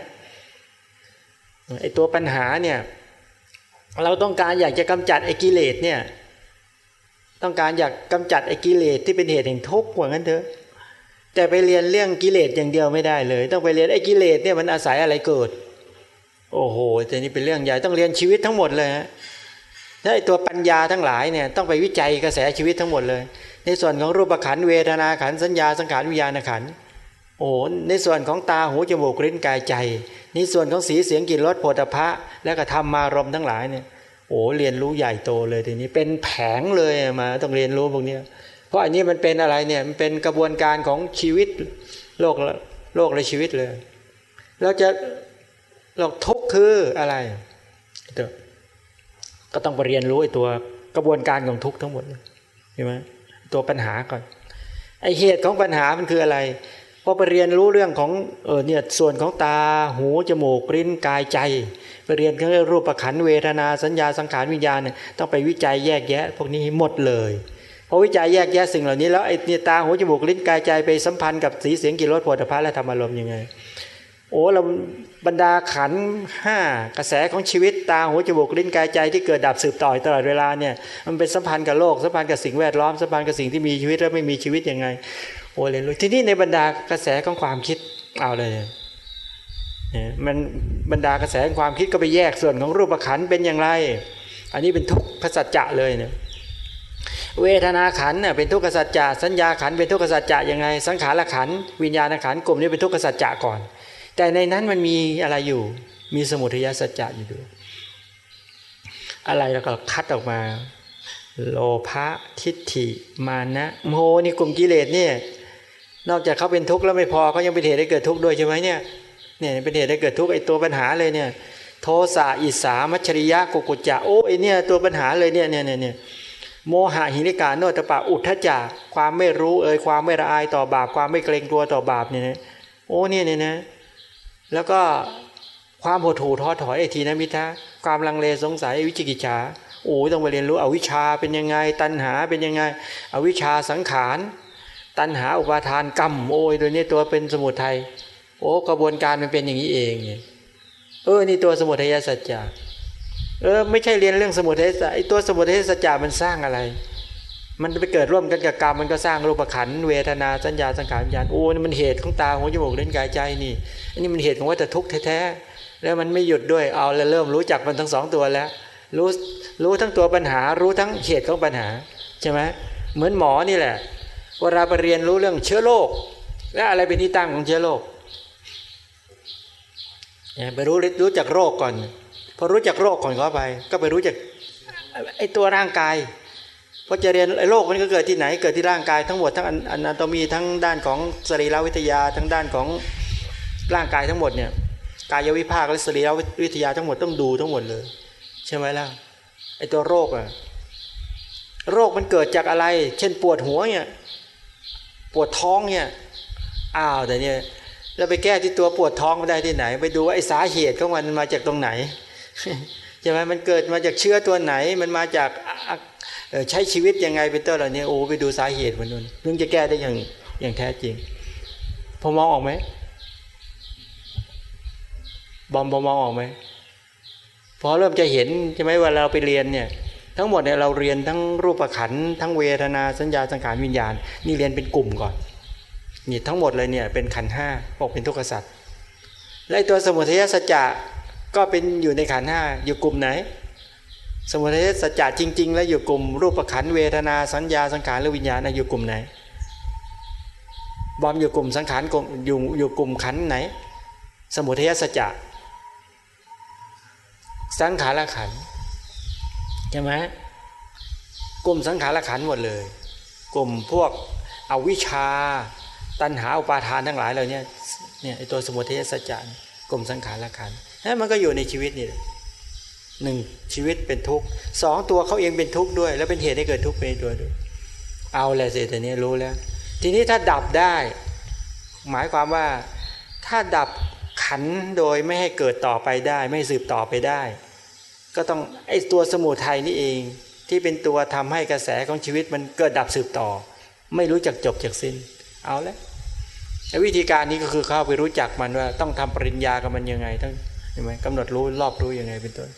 Speaker 1: ไอตัวปัญหาเนี่ยเราต้องการอยากจะกำจัดไอกิเลสเนี่ยต้องการอยากกำจัดไอกิเลสที่เป็นเหตุแห่งทุกข์ว่างั้นเถอะแต่ไปเรียนเรื่องกิเลสอย่างเดียวไม่ได้เลย ต้องไปเรียนไอกิเลสเนี่ยมันอาศัยอะไรเกิด โอ้โหแต่นี่เป็นเรื่องใหญ่ต้องเรียนชีวิตทั้งหมดเลยฮะ ถ้าไอตัวปัญญาทั้งหลายเนี่ยต้องไปวิจัยกระแสชีวิตทั้งหมดเลย ในส่วนของรูปขันเวทนาขันสัญญาสังขารวิญญาณขันโอ้ในส่วนของตาหูจมูกลิ้นกายใจ ในส่วนของสีเสียงกลิ่นรสโผฏฐะและก็ธรรมารมทั้งหลายเนี่ยโอ้เรียนรู้ใหญ่โตเลยทีนี้เป็นแผงเลยมาต้องเรียนรู้พวกนี้เพราะอันนี้มันเป็นอะไรเนี่ยมันเป็นกระบวนการของชีวิตโลกโลกและชีวิตเลยเราจะเราทุกข์คืออะไร ก็ต้องไปเรียนรู้ไอ้ตัวกระบวนการของทุกข์ทั้งหมดใช่ไหมตัวปัญหาก่อนไอเหตุของปัญหามันคืออะไรพอไปเรียนรู้เรื่องของเออเนี่ยส่วนของตาหูจมูกลิ้นกายใจ ไปเรียนเรื่องรูปขันเวทนาสัญญาสังขารวิญญาณเนี่ยต้องไปวิจัยแยกแยะ พวกนี้หมดเลยพอวิจัยแยกแยะสิ่งเหล่านี้แล้วไอ้เนี่ยตาหูจมูกลิ้นกายใจไปสัมพันธ์กับสีเสียงกลิ่นรสผลิภัณฑ์และธรรมอารมณ์ยังไง โอ้เราบรรดาขันห้ากระแสของชีวิตตาหูจมูกลิ้นกายใจที่เกิดดับสืบต่อตลอดเวลาเนี่ยมันเป็นสัมพันธ์กับโลกสัมพันธ์กับสิ่งแวดล้อมสัมพันธ์กับสิ่งที่มีชีวิตและไม่มีชีวิตยังไงโอ้เลยรู้ที่นี่ในบรรดากระแสของความคิดเอาเลยมันบรรดากระแสความคิดก็ไปแยกส่วนของรูปขันเป็นอย่างไร อันนี้เป็นทุกขสัจจะเลยเนี่ยเวทนาขันเนี่ยเป็นทุกขสัจจะสัญญาขันเป็นทุกขสัจจะยังไง สังขารขันวิญญาณขันกลุ่มนี้เป็นทุกขสัจจะก่อน แต่ในนั้นมันมีอะไรอยู่ มีสมุทัยสัจจะอยู่ด้วยอะไรแล้วก็คัดออกมา โลภะทิฏฐิมานะโมนี่กลุ่มกิเลสเนี่ยนอกจากเขาเป็นทุกข์แล้วไม่พอเขายังเป็นเหตุให้เกิดทุกข์ด้วยใช่ไหมเนี่ยเนี่ยเป็นเหตุให้เกิดทุกข์ไอตัวปัญหาเลยเนี่ย โทสะอิสามัชริยะกุกุจจะโอ้ไอเนี่ยตัวปัญหาเลยเนี่ยเนี่ยเนี่ยโมหะหินิกาโนตปะอุทธจักความไม่รู้เอ่ยความไม่ละอายต่อบาปความไม่เกรงกลัวต่อบาปเนี่ยโอ้เนี่ยเนี่ยนะ แล้วก็ความโหดหูท้อถอยไอทีนะมิทะความลังเลสงสัยวิจิกิจฉาโอ้ต้องไปเรียนรู้อวิชชาเป็นยังไง ตัณหาเป็นยังไง อวิชชาสังขาร ตัณหาอุปาทานกรรมโอ้ยตัวนี้ตัวเป็นสมุทัยโอ้กระบวนการมันเป็นอย่างนี้เองเออนี่ตัวสมุทัยสัจจะเออไม่ใช่เรียนเรื่องสมุทัยสัจไอตัวสมุทัยสัจจะมันสร้างอะไร มันไปเกิดร่วมกันกับกรรมมันก็สร้างรูปขันเวทนาสัญญาสังขารวิญญาณโอ้นี่มันเหตุของตาหูจมูกเล่นกายใจนี่ อันนี้มันเหตุของวัฏทุกข์แท้ๆแล้วมันไม่หยุดด้วยเอาแล้วเริ่มรู้จักมันทั้งสองตัวแล้ว รู้รู้ทั้งตัวปัญหา รู้ทั้งเหตุของปัญหาใช่ไหมเหมือนหมอนี่แหละเวลาไปเรียนรู้เรื่องเชื้อโรคและอะไรเป็นที่ตั้งของเชื้อโรคไปรู้รู้จักโรคก่อน พอรู้จักโรคก่อนก็ไป ก็ไปรู้จักไอตัวร่างกาย พอจะเรียนไอ้โรคมันก็เกิดที่ไหนเกิดที่ร่างกายทั้งหมดทั้งอนาโตมีทั้งด้านของสรีรวิทยาทั้งด้านของร่างกายทั้งหมดเนี่ยกายวิภาคและสรีรวิทยาทั้งหมดต้องดูทั้งหมดเลย ใช่ไหมล่ะไอตัวโรคอะโรคมันเกิดจากอะไร เช่นปวดหัวเนี่ยปวดท้องเนี่ยอ้าวแต่เนี่ยเราไปแก้ที่ตัวปวดท้องไม่ได้ที่ไหน ไปดูว่าไอสาเหตุของมันมาจากตรงไหนใช่ไหมมันเกิดมาจากเชื้อตัวไหนมันมาจาก ใช้ชีวิตยังไงเป็นต้นเหล่านี้โอ้ไปดูสาเหตุมันนู่นนึงจะแก้ได้อย่างอย่างแท้จริงพอมองออกไหมบอมพอมองออกไหมพอเริ่มจะเห็นใช่ไหมว่าเราไปเรียนเนี่ยทั้งหมดเนี่ยเราเรียนทั้งรูปขันทั้งเวทนาสัญญาสังขารวิญญาณ นี่เรียนเป็นกลุ่มก่อนนี่ทั้งหมดเลยเนี่ยเป็นขันห้าบอกเป็นทุกขสัตว์และตัวสมุทัยสัจจะก็เป็นอยู่ในขันห้าอยู่กลุ่มไหน สมุทัยสัจจะจริง ๆ แล้วอยู่กลุ่มรูปขันเวทนาสัญญาสังขารและวิญญาณอยู่กลุ่มไหน บอมอยู่กลุ่มสังขารกลุ่มอยู่อยู่กลุ่มขันไหน สมุทัยสัจจะสังขารขันใช่ไหมกลุ่มสังขารขันหมดเลย กลุ่มพวกอวิชชา ตัณหาอุปาทานทั้งหลายเหล่านี้เนี่ยไอตัวสมุทัยสัจจะกลุ่มสังขารขันนั่นมันก็อยู่ในชีวิตนี่แหละ หนึ่งชีวิตเป็นทุกข์สองตัวเขาเองเป็นทุกข์ด้วย แล้วเป็นเหตุให้เกิดทุกข์ในตัวด้วย เอาแหละสิแต่นี้รู้แล้ว ทีนี้ถ้าดับได้ หมายความว่าถ้าดับขันโดยไม่ให้เกิดต่อไปได้ ไม่สืบต่อไปได้ ก็ต้องไอ้ตัวสมุทัยนี่เอง ที่เป็นตัวทำให้กระแสของชีวิตมันเกิดดับสืบต่อ ไม่รู้จักจบจากสิ้น เอาแล้ววิธีการนี้ก็คือเข้าไปรู้จักมันว่า ต้องทำปริญญากับมันยังไงต้องใช่ไหมกำหนดรู้รอบรู้ยังไงเป็นต้น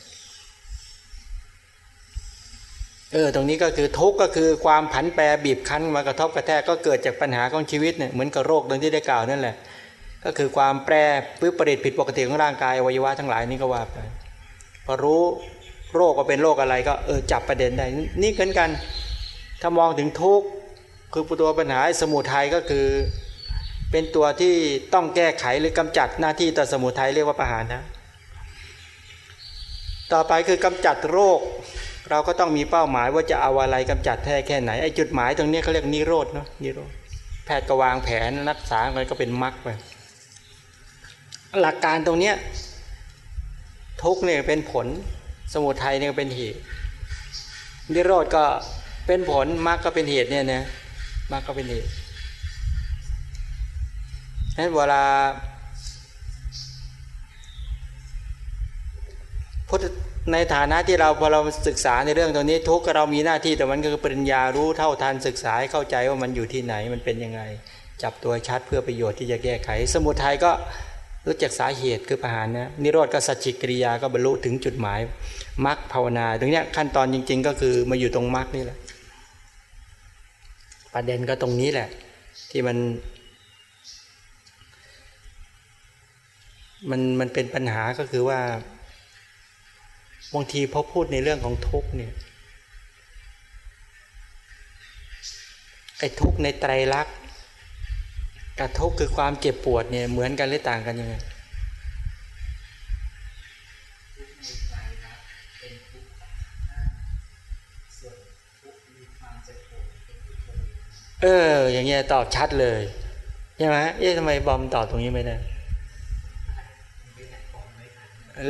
Speaker 1: เออตรงนี้ก็คือทุกข์ก็คือความผันแปรบีบคั้นมากระทบกระแทกก็เกิดจากปัญหาของชีวิตเนี่ยเหมือนกับโรคดังที่ได้กล่าวนั่นแหละ ก็คือความแปรปื้ปริตผิดปกติของร่างกายอวัยวะทั้งหลายนี่ก็ว่าไปพอรู้โรคว่าเป็นโรคอะไรก็เออจับประเด็นได้นี่เหมือนกันถ้ามองถึงทุกข์คือตัวปัญหาสมุทัยก็คือ เป็นตัวที่ต้องแก้ไขหรือกำจัดหน้าที่ต่อสมุทัยเรียกว่าประหารนะ ต่อไปคือกำจัดโรค เราก็ต้องมีเป้าหมายว่าจะเอาอะไรกำจัดแท้แค่ไหนไอ้จุดหมายตรงนี้เขาเรียกนิโรธเนาะนิโรธแพทย์ก็วางแผนนักษาอะไรก็เป็นมรรคไปหลักการตรงเนี้ยทุกเนี่ยเป็นผลสมุทัยเนี่ยเป็นเหตุ นิโรธก็เป็นผลมรรคก็เป็นเหตุเนี่ยนะมรรคก็เป็นเหตุนั้นเวลาพุทธ ในฐานะที่เราพอเราศึกษาในเรื่องตรงนี้ทุกเรามีหน้าที่แต่มันก็คือปริญญารู้เท่าทันศึกษาให้เข้าใจว่ามันอยู่ที่ไหนมันเป็นยังไง จับตัวชัดเพื่อประโยชน์ที่จะแก้ไข สมุทัยก็รู้จักสาเหตุคือประหารนะนิโรธก็สัจจิกริยาก็บรรลุถึงจุดหมายมรรคภาวนาตรงนี้ขั้นตอนจริง ๆ ก็คือมาอยู่ตรงมรรคนี่แหละ ประเด็นก็ตรงนี้แหละ ที่มัน มันมันเป็นปัญหาก็คือว่า บางทีพอพูดในเรื่องของทุกเนี่ยไอ้ทุกในไตรลักษณ์กับทุกคือความเจ็บปวดเนี่ยเหมือนกันหรือต่างกันยังไงเออ อย่างเงี้ยตอบชัดเลยใช่ไหมเอ๊ะทำไมบอมตอบตรงนี้ไม่ได้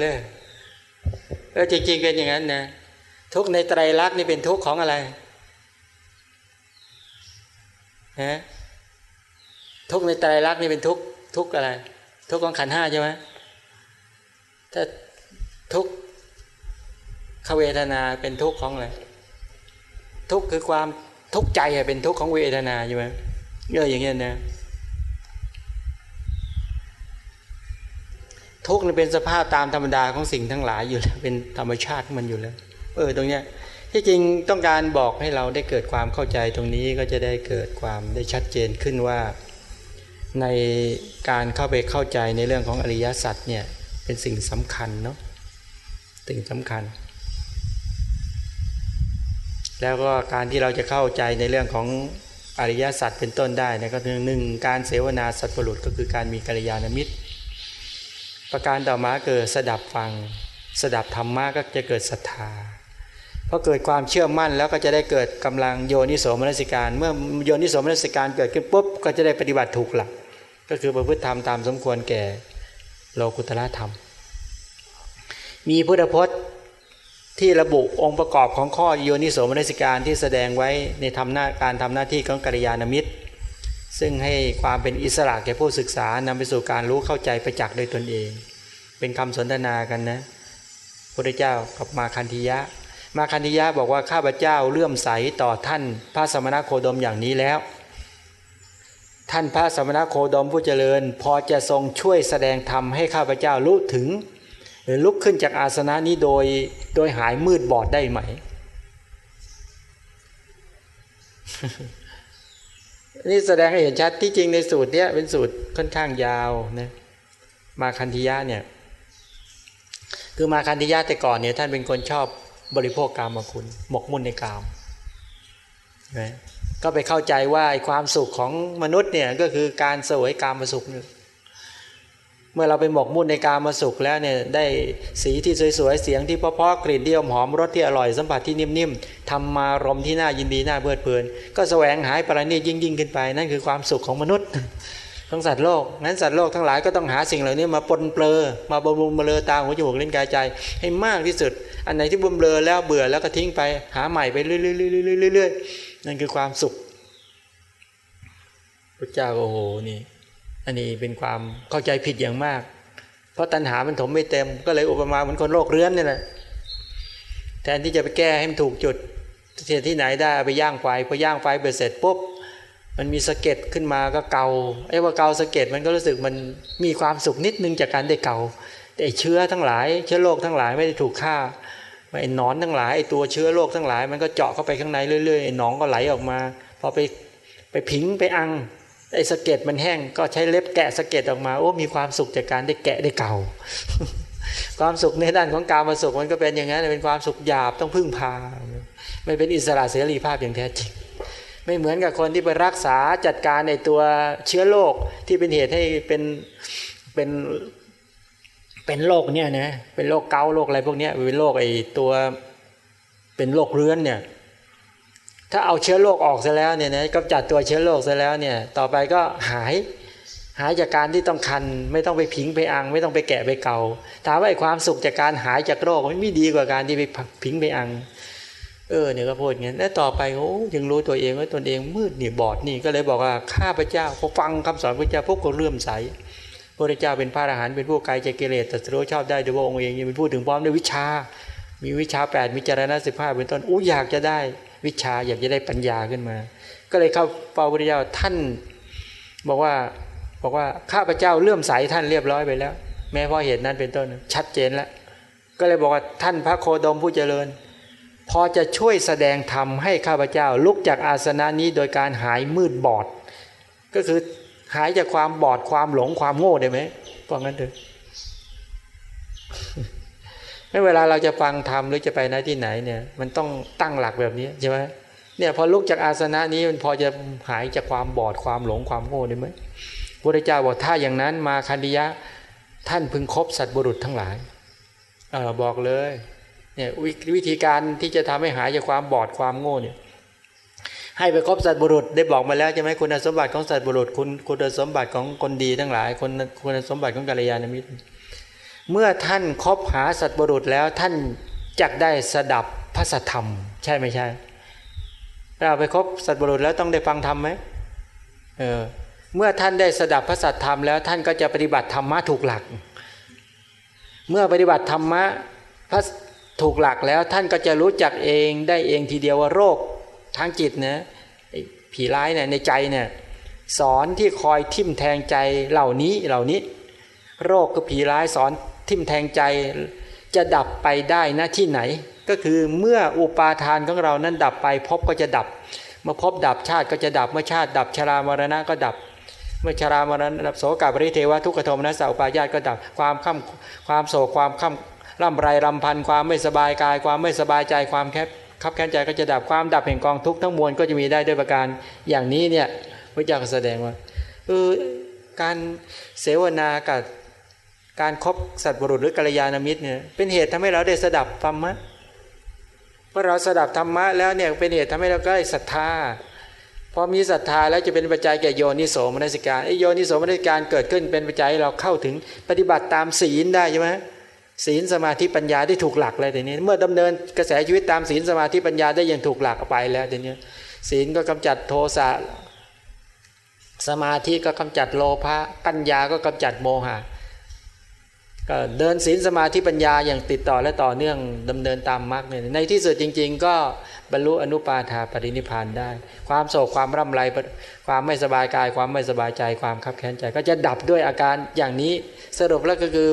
Speaker 1: เลย เออจริง ๆ เป็นอย่างนั้นนะทุกในไตรลักษณ์นี่เป็นทุกของอะไรฮะทุกในไตรลักษณ์นี่เป็นทุกทุกอะไร ทุกของขันห้าใช่ไหมถ้าทุกขเวทนาเป็นทุกของอะไรทุกคือความทุกใจเป็นทุกของเวทนาใช่ไหมเยออย่างเงี้ยนะ ทุกข์เป็นสภาพตามธรรมดาของสิ่งทั้งหลายอยู่แล้วเป็นธรรมชาติมันอยู่แล้ว เออตรงเนี้ยที่จริงต้องการบอกให้เราได้เกิดความเข้าใจตรงนี้ก็จะได้เกิดความได้ชัดเจนขึ้นว่า ในการเข้าไปเข้าใจในเรื่องของอริยสัจเนี่ยเป็นสิ่งสำคัญเนาะสิ่งสำคัญ แล้วก็การที่เราจะเข้าใจในเรื่องของอริยสัจเป็นต้นได้นะก็คือหนึ่งการเสวนาสัตว์ปรุษก็คือการมีกัลยาณมิตร ประการต่อมาเกิดสดับฟัง สดับธรรมะก็จะเกิดศรัทธาพอเกิดความเชื่อมั่นแล้วก็จะได้เกิดกำลังโยนิโสมนสิการ เมื่อโยนิโสมนสิการเกิดขึ้นปุ๊บก็จะได้ปฏิบัติถูกหลัก ก็คือประพฤติธรรมตามสมควรแก่โลกุตละธรรม มีพุทธพจน์ที่ระบุองค์ประกอบของข้อโยนิโสมนสิการที่แสดงไว้ในทำหน้าการทำหน้าที่ของกัลยาณมิตร ซึ่งให้ความเป็นอิสระแก่ผู้ศึกษานำไปสู่การรู้เข้าใจประจักษ์โดยตนเอง เป็นคำสนทนากันนะพระเจ้ากับมาคันธียะ มาคันธิยะบอกว่าข้าพเจ้าเลื่อมใสต่อท่านพระสมณโคดมอย่างนี้แล้ว ท่านพระสมณโคดมผู้เจริญ พอจะทรงช่วยแสดงธรรมให้ข้าพเจ้ารู้ถึง หรือลุกขึ้นจากอาสนะนี้โดยโดยหายมืดบอดได้ไหม นี่แสดงให้เห็นชัดที่จริงในสูตรเนี้ยเป็นสูตรค่อนข้างยาวนะมาคันธิยะเนี่ย คือมาคันธิยะแต่ก่อนเนี่ยท่านเป็นคนชอบบริโภคกรรมคุณ หมกมุ่นในกามนะก็ไปเข้าใจว่าความสุขของมนุษย์เนี่ยก็คือการสวยกามสุขเนี่ย เมื่อเราไปหมกมุ่นในการมาสุขแล้วเนี่ยได้สีที่สวยๆเสียงที่เพาะๆกลิ่นที่หอมรสที่อร่อยสัมผัสที่นิ่มๆทำมารมที่น่ายินดีน่าเพลิดเพลิน ก็แสวงหายประณีตยิ่งยิ่งขึ้นไป นั่นคือความสุขของมนุษย์ของสัตว์โลกงั้นสัตว์โลกทั้งหลายก็ต้องหาสิ่งเหล่านี้มาปนเปลือมาบำรุงมาเลอตาหัวจมูกลิ้นกายใจ ให้มากที่สุด อันไหนที่บำเรอแล้วเบื่อแล้วก็ทิ้งไปหาใหม่ไปเรื่อยๆๆๆนั่นคือความสุขพระเจ้าโอ้โหนี่ อันนี้เป็นความเข้าใจผิดอย่างมาก เพราะตัณหามันถมไม่เต็ม ก็เลยอุปมาเหมือนคนโรคเรื้อนนี่แหละแทนที่จะไปแก้ให้มันถูกจุดเทียที่ไหนได้ไปย่างไฟพอย่างไฟไปเสร็จปุ๊บมันมีสะเก็ดขึ้นมาก็เกาไอ้ว่าเกาสะเก็ดมันก็รู้สึกมันมีความสุขนิดนึงจากการได้เกาแต่เชื้อทั้งหลาย เชื้อโรคทั้งหลายไม่ได้ถูกฆ่าไอ้นอนทั้งหลายไอ้ตัวเชื้อโรคทั้งหลาย มันก็เจาะเข้าไปข้างในเรื่อยๆไอ้หนองก็ไหลออกมา พอไปไปผิงไปอัง ไอ้สะเก็ดมันแห้งก็ใช้เล็บแกะสะเก็ดออกมาโอ้มีความสุขจากการได้แกะได้เก่า ความสุขในด้านของการมาสุขมันก็เป็นอย่างนั้นเป็นความสุขหยาบต้องพึ่งพา ไม่เป็นอิสระเสรีภาพอย่างแท้จริง ไม่เหมือนกับคนที่ไปรักษาจัดการในตัวเชื้อโรคที่เป็นเหตุให้เป็นเป็นเป็นโรคเนี่ยนะเป็นโรคเกาโรคอะไรพวกนี้เป็นโรคไอ้ตัวเป็นโรคเรื้อนเนี่ย ถ้าเอาเชื้อโรคออกซะแล้วเนี่ยนะกำจัดตัวเชื้อโรคซะแล้วเนี่ย ต่อไปก็หายหายจากการที่ต้องคัน ไม่ต้องไปผิงไปอัง ไม่ต้องไปแกะไปเกาถามว่าไอ้ความสุขจากการหายจากโรคมันไม่ดีกว่าการที่ไปผิงไปอัง เออเนี่ยก็พูดอย่างนี้แล้วต่อไปโอ้ยังรู้ตัวเองว่าตนเองมืดนี่บอดนี่ก็เลยบอกว่าข้าพเจ้าพอฟังคำสอนพระเจ้าพวกก็เลื่อมใสพระเจ้าเป็นพระอรหันต์เป็นผู้ไกลจากกิเลสแต่รู้ชอบได้โดยพระองค์เองยังเป็นพูดถึงพร้อมด้วยวิชา มีวิชาแปดมีจารณะสิบห้าเป็นต้นอู้อยากจะได้วิชาอยากจะได้ปัญญาขึ้นมา ก็เลยเข้าเฝ้าพระพุทธเจ้าท่าน บอกว่าบอกว่าข้าพเจ้าเลื่อมใสท่านเรียบร้อยไปแล้ว แม้เพราะเหตุนั้นเป็นต้นชัดเจนแล้วก็เลยบอกว่าท่านพระโคดมผู้เจริญ พอจะช่วยแสดงธรรมให้ข้าพเจ้าลุกจากอาสนะนี้โดยการหายมืดบอด ก็คือหายจากความบอดความหลงความโง่ได้ไหมเพราะงั้นเถอะ ไม่เวลาเราจะฟังธรรมหรือจะไปไหนที่ไหนเนี่ย มันต้องตั้งหลักแบบนี้ใช่ไหมเนี่ยพอลุกจากอาสนะนี้มันพอจะหายจากความบอดความหลงความโง่ได้ไหมพระเจ้าบอกถ้าอย่างนั้นมาคันดิยะท่านพึงคบสัตว์บุรุษทั้งหลายเออบอกเลยเนี่ยวิธีการที่จะทำให้หายจากความบอดความโง่เนี่ยให้ไปคบสัตว์บุรุษได้บอกมาแล้วใช่ไหมคุณสมบัติของสัตว์บุรุษ คุณคุณสมบัติของคนดีทั้งหลายคนคุณสมบัติของกัลยาณมิตร เมื่อท่านคบหาสัตว์บุรุษแล้วท่านจักได้สดับพระสัทธรรม ใช่ไม่ใช่เราไปคบสัตว์บุรุษแล้วต้องได้ฟังธรรมไหมเออเมื่อท่านได้สดับพระสัทธรรมแล้วท่านก็จะปฏิบัติธรรมะถูกหลัก เมื่อปฏิบัติธรรมะพระถูกหลักแล้วท่านก็จะรู้จักเองได้เองทีเดียวว่าโรคทางจิตนะผีร้ายเนี่ยในใจเนี่ยสอนที่คอยทิ่มแทงใจเหล่านี้เหล่านี้ โรคก็ผีร้ายสอน ทิ่มแทงใจจะดับไปได้นะที่ไหน ก็คือเมื่ออุปาทานของเรานั้นดับไปพบก็จะดับ เมื่อพบดับชาติก็จะดับเมื่อชาติดับชรามรณะก็ดับ เมื่อชรามรณะดับโสกาบริเทวะทุกขโทมนัสสาปายาตก็ดับความข้าความโศกความข้าร่ำไรรำพันความไม่สบายกาย ความไม่สบายใจความแคบขับแค้นใจก็จะดับความดับแห่งกองทุกข์ทั้งมวลก็จะมีได้ด้วยประการอย่างนี้เนี่ยพระเจ้าแสดงว่าเออการเสวนากับ การครบสัตว์บุรุษหรือกัลยาณมิตรเนี่ยเป็นเหตุทำให้เราได้สดับธรรมะเพราะเราสดับธรรมะแล้วเนี่ยเป็นเหตุทำให้เราได้ศรัทธาพอมีศรัทธาแล้วจะเป็นปัจจัยแก่โยนิโสมนสิการไอโยนิโสมนสิการเกิดขึ้นเป็นปัจจัยเราเข้าถึงปฏิบัติตามศีลได้ใช่ไหมศีลสมาธิปัญญาได้ถูกหลักเลยทีนี้ เมื่อดำเนินกระแสชีวิตตามศีลสมาธิปัญญาได้อย่างถูกหลักไปแล้วทีนี้ศีลก็กำจัดโทสะสมาธิก็กำจัดโลภะปัญญาก็กำจัดโมหะ ก็เดินศีลสมาธิปัญญาอย่างติดต่อและต่อเนื่องดำเนินตามมรรคเนี่ยในที่สุดจริง ๆ ก็บรรลุอนุปาทาปรินิพานได้ ความโศกความร่ำไรความไม่สบายกาย ความไม่สบายใจความขับแค้นใจ ก็จะดับด้วยอาการอย่างนี้สรุปแล้วก็คือ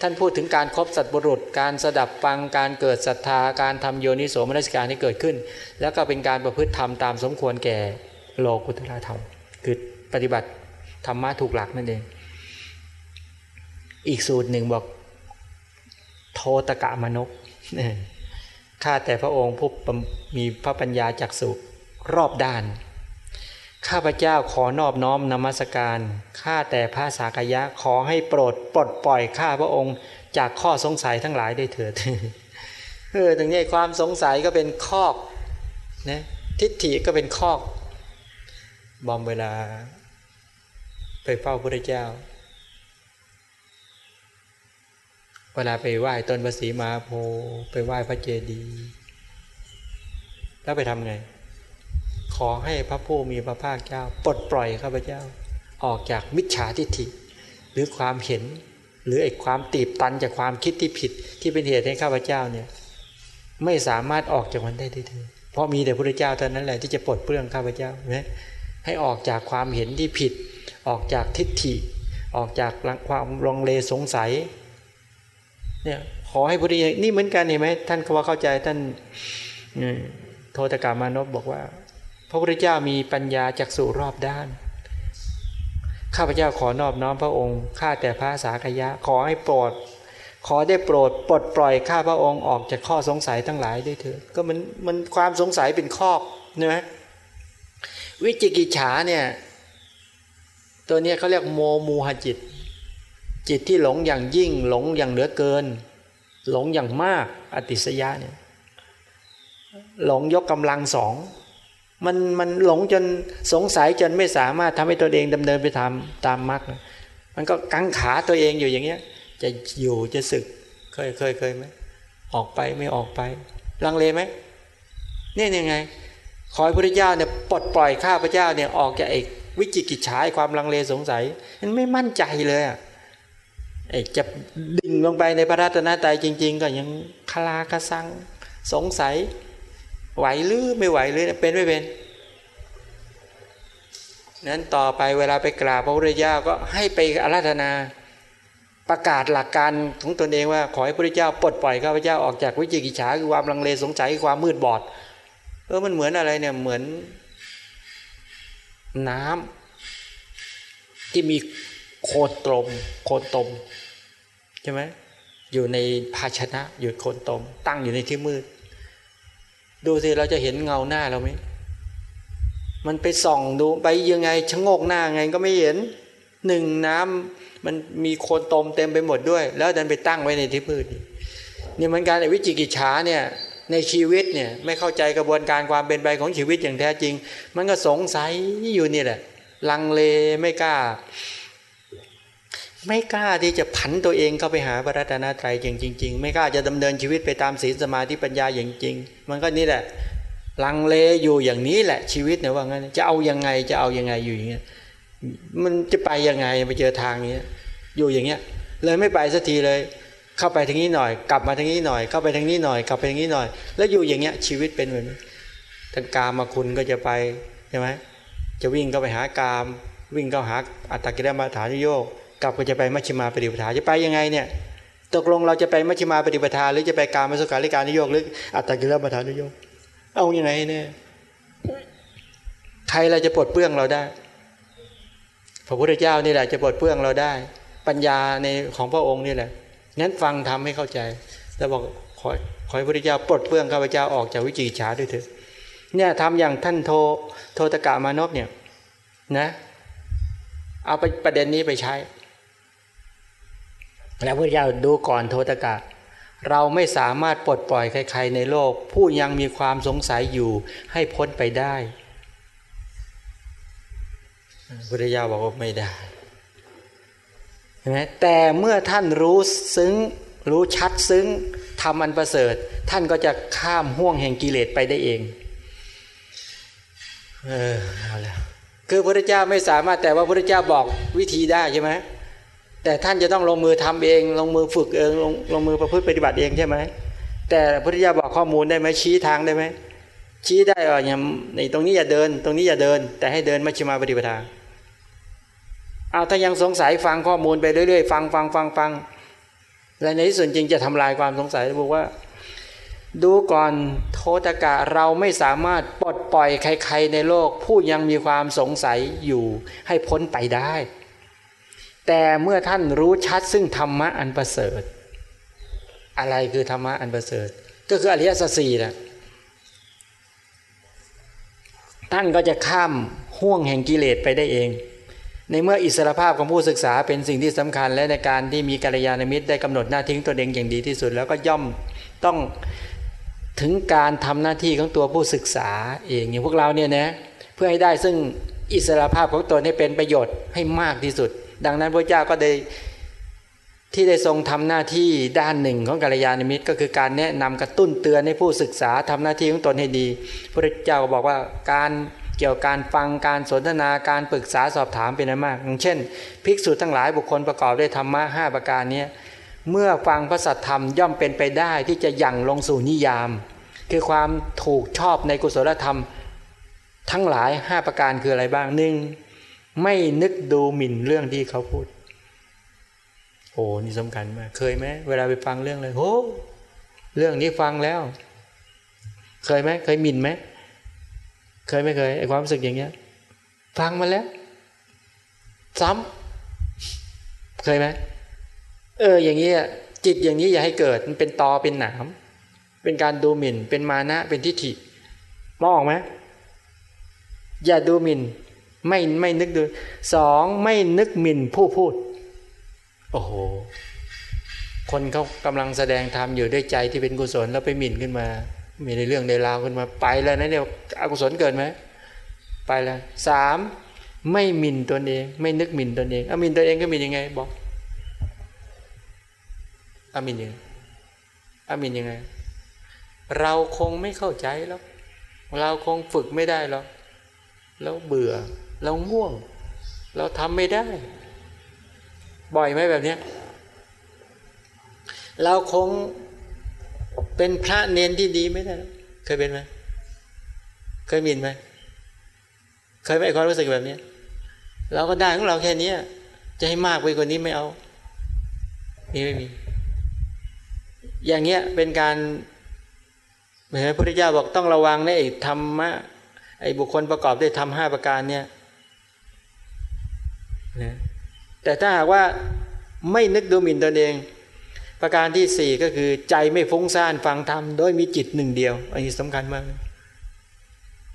Speaker 1: ท่านพูดถึงการครบสัตบุรุษ การสดับฟังการเกิดศรัทธาการทำโยนิโสมนัสิการที่เกิดขึ้น แล้วก็เป็นการประพฤติธรรมตามสมควรแก่โลกุตระธรรม คือปฏิบัติธรรมะถูกหลักนั่นเอง อีกสูตรหนึ่งบอก โทตกะมนกข้าแต่พระองค์ผู้มีพระปัญญาจักสุรอบด้าน ข้าพเจ้าขอนอบน้อมนมัสการ ข้าแต่พระสากยะขอให้โปรดปลดปล่อยข้าพระองค์จากข้อสงสัยทั้งหลายได้เถิดเออตรงนี้ความสงสัยก็เป็นคอกนะทิฏฐิก็เป็นคอก บอมเวลา ไปเฝ้าพระเจ้า เวลาไปไหว้ต้นภาษีมาโพไปไหว้พระเจดีย์แล้วไปทำไง ขอให้พระผู้มีพระภาคเจ้าปลดปล่อยข้าพเจ้า ออกจากมิจฉาทิฏฐิ หรือความเห็น หรือไอ้ความตีบตันจากความคิดที่ผิดที่เป็นเหตุให้ข้าพเจ้าเนี่ยไม่สามารถออกจากมันได้ทีเดียวเพราะมีแต่พระเจ้าเท่านั้นแหละที่จะปลดเปลื้องข้าพเจ้านะให้ออกจากความเห็นที่ผิด ออกจากทิฏฐิ ออกจากความลงเลสงสัย เนี่ยขอให้พระเจ้านี่เหมือนกันเห็นไหมท่านเขาว่าเข้าใจท่านโทตกามานพบอกว่า พระพุทธเจ้ามีปัญญาจากสู่รอบด้าน ข้าพเจ้าขอนอบน้อมพระองค์ข้าแต่พระสาคยะ ขอให้โปรด ขอได้โปรดปลดปล่อยข้าพระองค์ออกจากข้อสงสัยทั้งหลายได้เถิดก็มันมันความสงสัยเป็นข้อนะวิจิกิจฉาเนี่ยตัวนี้เขาเรียกโมมูหจิต จิตที่หลงอย่างยิ่งหลงอย่างเหลือเกิน หลงอย่างมากอติสยะเนี่ยหลงยกกำลังสองมันมันหลงจนสงสัยจนไม่สามารถทำให้ตัวเองดำเนินไปทำตามมรรคมันก็กังขาตัวเองอยู่อย่างเงี้ย จะอยู่จะศึกเคยเคยเคยไหมออกไปไม่ออกไป ลังเลไหมนี่ยังไง ขอให้พระเจ้าเนี่ยปลดปล่อยข้าพระเจ้าเนี่ยออกจากไอ้วิจิกิจฉาความลังเลสงสัย มันไม่มั่นใจเลยอะ จะดิ่งลงไปในพระรัตนตรัยจริง ๆ ก็ยังคลากระซังสงสัย ไหวหรือไม่ไหวหรือเป็นไม่เป็นนั้นต่อไปเวลาไปกราบพระพุทธเจ้าก็ให้ไปอาราธนาประกาศหลักการของตนเองว่าขอให้พระพุทธเจ้าปลดปล่อยข้าพเจ้าออกจากวิจิกิจฉาคือความลังเลสงสัยความมืดบอดเออมันเหมือนอะไรเนี่ยเหมือนน้ำที่มีโคตรมโคตรม ใช่ไหมอยู่ในภาชนะอยู่โคนตม ตั้งอยู่ในที่มืด ดูสิเราจะเห็นเงาหน้าเราไหมมันไปส่องดูไปยังไงชะโงกหน้าไงก็ไม่เห็นหนึ่งน้ำมันมีโคนตมเต็มไปหมดด้วย แล้วดันไปตั้งไว้ในที่พืชนี่มันการวิจิกิจฉาเนี่ยในชีวิตเนี่ยไม่เข้าใจกระบวนการความเป็นไปของชีวิตอย่างแท้จริง มันก็สงสัยอยู่นี่แหละ ลังเลไม่กล้า ไม่กล้าที่จะผันตัวเองเข้าไปหาพระรัตนตรัยจริง ๆ ไม่กล้าจะดำเนินชีวิตไปตามศีลสมาธิปัญญาอย่างจริง มันก็นี่แหละ ลังเลอยู่อย่างนี้แหละชีวิตเนี่ยว่างั้นจะเอายังไงจะเอายังไงอยู่อย่างเงี้ยมันจะไปยังไงไปเจอทางเนี้ยอยู่อย่างเงี้ย เลยไม่ไปสักทีเลย เข้าไปทางนี้หน่อย กลับมาทางนี้หน่อย เข้าไปทางนี้หน่อยกลับไปทางนี้หน่อย แล้วอยู่อย่างเงี้ยชีวิตเป็นแบบนี้ทางกามาคุณก็จะไปใช่ไหมจะวิ่งก็ไปหากาม วิ่งก็หาอัตตกิรมาฐานโยก กลับก็จะไปมัชฌิมาปฏิปทาจะไปยังไงเนี่ยตกลงเราจะไปมัชฌิมาปฏิปทาหรือจะไปการมสุขาริการนิโยกหรืออัตตกิรมาฐานนิโยกเอาอยัางไงเนี่ยใครเราจะปลดเปลื้องเราได้ พระพุทธเจ้านี่แหละจะปลดเปลื้องเราได้ ปัญญาในของพระองค์นี่แหละงั้นฟังทำให้เข้าใจ แล้วบอกขอขอให้พระพุทธเจ้าปลดเปลื้องข้าพเจ้าออกจากวิจิตรฉาด้วยเถอะเนี่ยทำอย่างท่านโทโทตกะมานพเนี่ยนะ เอาไปประเด็นนี้ไปใช้ แล้วพระเจ้าดูก่อนโทตกะ เราไม่สามารถปลดปล่อยใคร ๆ ในโลก ผู้ยังมีความสงสัยอยู่ให้พ้นไปได้พุทธเจ้าบอกว่าไม่ได้ใช่ไหมแต่เมื่อท่านรู้ซึ้งรู้ชัดซึ้งทำอันประเสริฐ ท่านก็จะข้ามห่วงแห่งกิเลสไปได้เองเออเอาแล้วคือพระพุทธเจ้าไม่สามารถแต่ว่าพระพุทธเจ้าบอกวิธีได้ใช่ไหม แต่ท่านจะต้องลงมือทำเอง ลงมือฝึกเองลงลงมือประพฤติปฏิบัติเองใช่ไหมแต่พระเจ้าบอกข้อมูลได้ไหมชี้ทางได้ไหมชี้ได้ว่าอย่างในตรงนี้อย่าเดิน ตรงนี้อย่าเดิน แต่ให้เดินมัชฌิมาปฏิปทาเอาถ้ายังสงสัยฟังข้อมูลไปเรื่อยๆฟังฟังฟังฟังและในที่สุดจริงจะทำลายความสงสัยบอกว่า ดูก่อนโทตกะเราไม่สามารถปลดปล่อยใคร ๆ ในโลก ผู้ยังมีความสงสัยอยู่ให้พ้นไปได้ แต่เมื่อท่านรู้ชัดซึ่งธรรมะอันประเสริฐ อะไรคือธรรมะอันประเสริฐ ก็คืออริยสัจสี่นะท่านก็จะข้ามห่วงแห่งกิเลสไปได้เอง ในเมื่ออิสรภาพของผู้ศึกษาเป็นสิ่งที่สำคัญและในการที่มีกัลยาณมิตรได้กำหนดหน้าทิ้งตัวเองอย่างดีที่สุด แล้วก็ย่อมต้องถึงการทำหน้าที่ของตัวผู้ศึกษาเองอย่างพวกเราเนี่ยนะเพื่อให้ได้ซึ่งอิสรภาพของตนให้เป็นประโยชน์ให้มากที่สุด ดังนั้นพระเจ้าก็ได้ที่ได้ทรงทำหน้าที่ด้านหนึ่งของกัลยาณมิตร ก็คือการแนะนำกระตุ้นเตือนให้ผู้ศึกษาทำหน้าที่ของตนให้ดี พระเจ้าก็บอกว่าการเกี่ยวกับการฟังการสนทนาการปรึกษาสอบถามเป็นอะไรมากอย่างเช่น ภิกษุทั้งหลายบุคคลประกอบด้วยธรรมะห้าประการนี้เมื่อฟังพระสัทธรรมย่อมเป็นไปได้ที่จะยั่งลงสู่นิยาม คือความถูกชอบในกุศลธรรม ทั้งหลายห้าประการคืออะไรบ้างหนึ่ง ไม่นึกดูหมิ่นเรื่องที่เขาพูด โอ้นี่สำคัญมาก เคยไหมเวลาไปฟังเรื่องอะไรโอ้เรื่องนี้ฟังแล้ว เคยไหมเคยหมิ่นไหมเคยไม่เคยไอความรู้สึกอย่างเงี้ย ฟังมาแล้ว ซ้ำเคยไหมเออ อย่างนี้จิตอย่างนี้อย่าให้เกิด มันเป็นตอเป็นหนาม เป็นการดูหมิ่น เป็นมานะ เป็นทิฏฐิมองออกไหมอย่าดูหมิ่น ไม่ไม่นึกดูสองไม่นึกหมิ่นผู้พูด โอ้โห คนเขากำลังแสดงธรรมอยู่ด้วยใจที่เป็นกุศลแล้วไปหมิ่นขึ้นมา มีในเรื่องในราวขึ้นมาไปแล้วนะเนี่ยอกุศลเกิดไหมไปแล้วสามไม่หมิ่นตนเอง ไม่นึกหมิ่นตนเองอามินตนเองก็มียังไงบอกอามินยังอามินยังไง เราคงไม่เข้าใจแล้ว เราคงฝึกไม่ได้หรอกเราเบื่อ เราง่วง เราทำไม่ได้ บ่อยไหมแบบนี้เราคงเป็นพระเนนที่ดีไม่ได้ เคยเป็นไหมเคยมินไหมเคยไหมความรู้สึกแบบนี้เราก็ได้ของเราแค่นี้จะให้มากไปกว่านี้ไม่เอามีไม่มี อย่างเงี้ยเป็นการเหมือนพระพุทธเจ้าบอกต้องระวังในไอ้ธรรมะไอ้บุคคลประกอบด้วยธรรมห้าประการเนี่ย นะแต่ถ้าหากว่าไม่นึกดูหมิ่นตนเอง ประการที่สี่ก็คือ ใจไม่ฟุ้งซ่านฟังธรรมโดยมีจิตหนึ่งเดียว อันนี้สำคัญมาก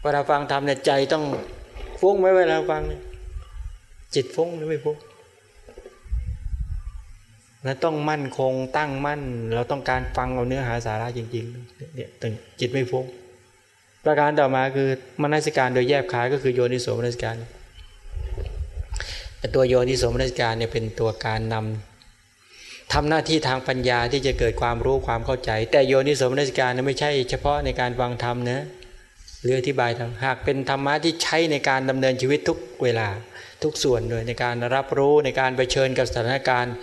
Speaker 1: เวลาฟังธรรมเนี่ยใจต้องฟุ้งไหมเวลาฟัง จิตฟุ้งหรือไม่ฟุ้งแล้วต้องมั่นคงตั้งมั่น เราต้องการฟังเอาเนื้อหาสาระจริงๆเนี่ยตึงจิตไม่ฟุ้งประการต่อมาคือมนสิการโดยแยบคายก็คือโยนิโสมนสิการ ตัวโยนิสมนสิการเนี่ยเป็นตัวการนำทำหน้าที่ทางปัญญาที่จะเกิดความรู้ความเข้าใจ แต่โยนิสมนัสการไม่ใช่ เฉพาะในการฟังธรรมนะหรืออธิบายทางหากเป็นธรรมะที่ใช้ในการดำเนินชีวิตทุกเวลาทุกส่วนด้วยในการรับรู้ในการไปเชิญกับสถานการณ์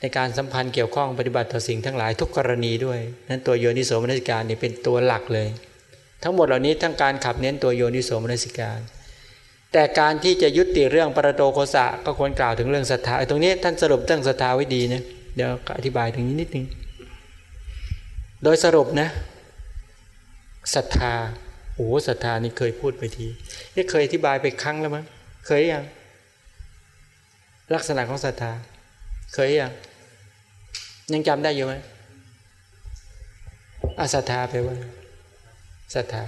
Speaker 1: ในการสัมพันธ์เกี่ยวข้องปฏิบัติต่อสิ่งทั้งหลายทุกกรณีด้วย นั้นตัวโยนิโสมนัสการนี่เป็นตัวหลักเลย ทั้งหมดเหล่านี้ทั้งการขับเน้นตัวโยนิโสมนัสการ แต่การที่จะยุติเรื่องปรโตโคสะก็ควรกล่าวถึงเรื่องศรัทธาตรงนี้ท่านสรุปเรื่องศรัทธาไว้ดีนะเดี๋ยวอธิบายถึงนี้นิดนึงโดยสรุปนะศรัทธาโอ้ศรัทธานี่เคยพูดไปทีนี่เคยอธิบายไปครั้งแล้วมั้งเคยยังลักษณะของศรัทธา เคยยังยังจำได้อยู่ไหมอาศรัทธาไปว่าศรัทธา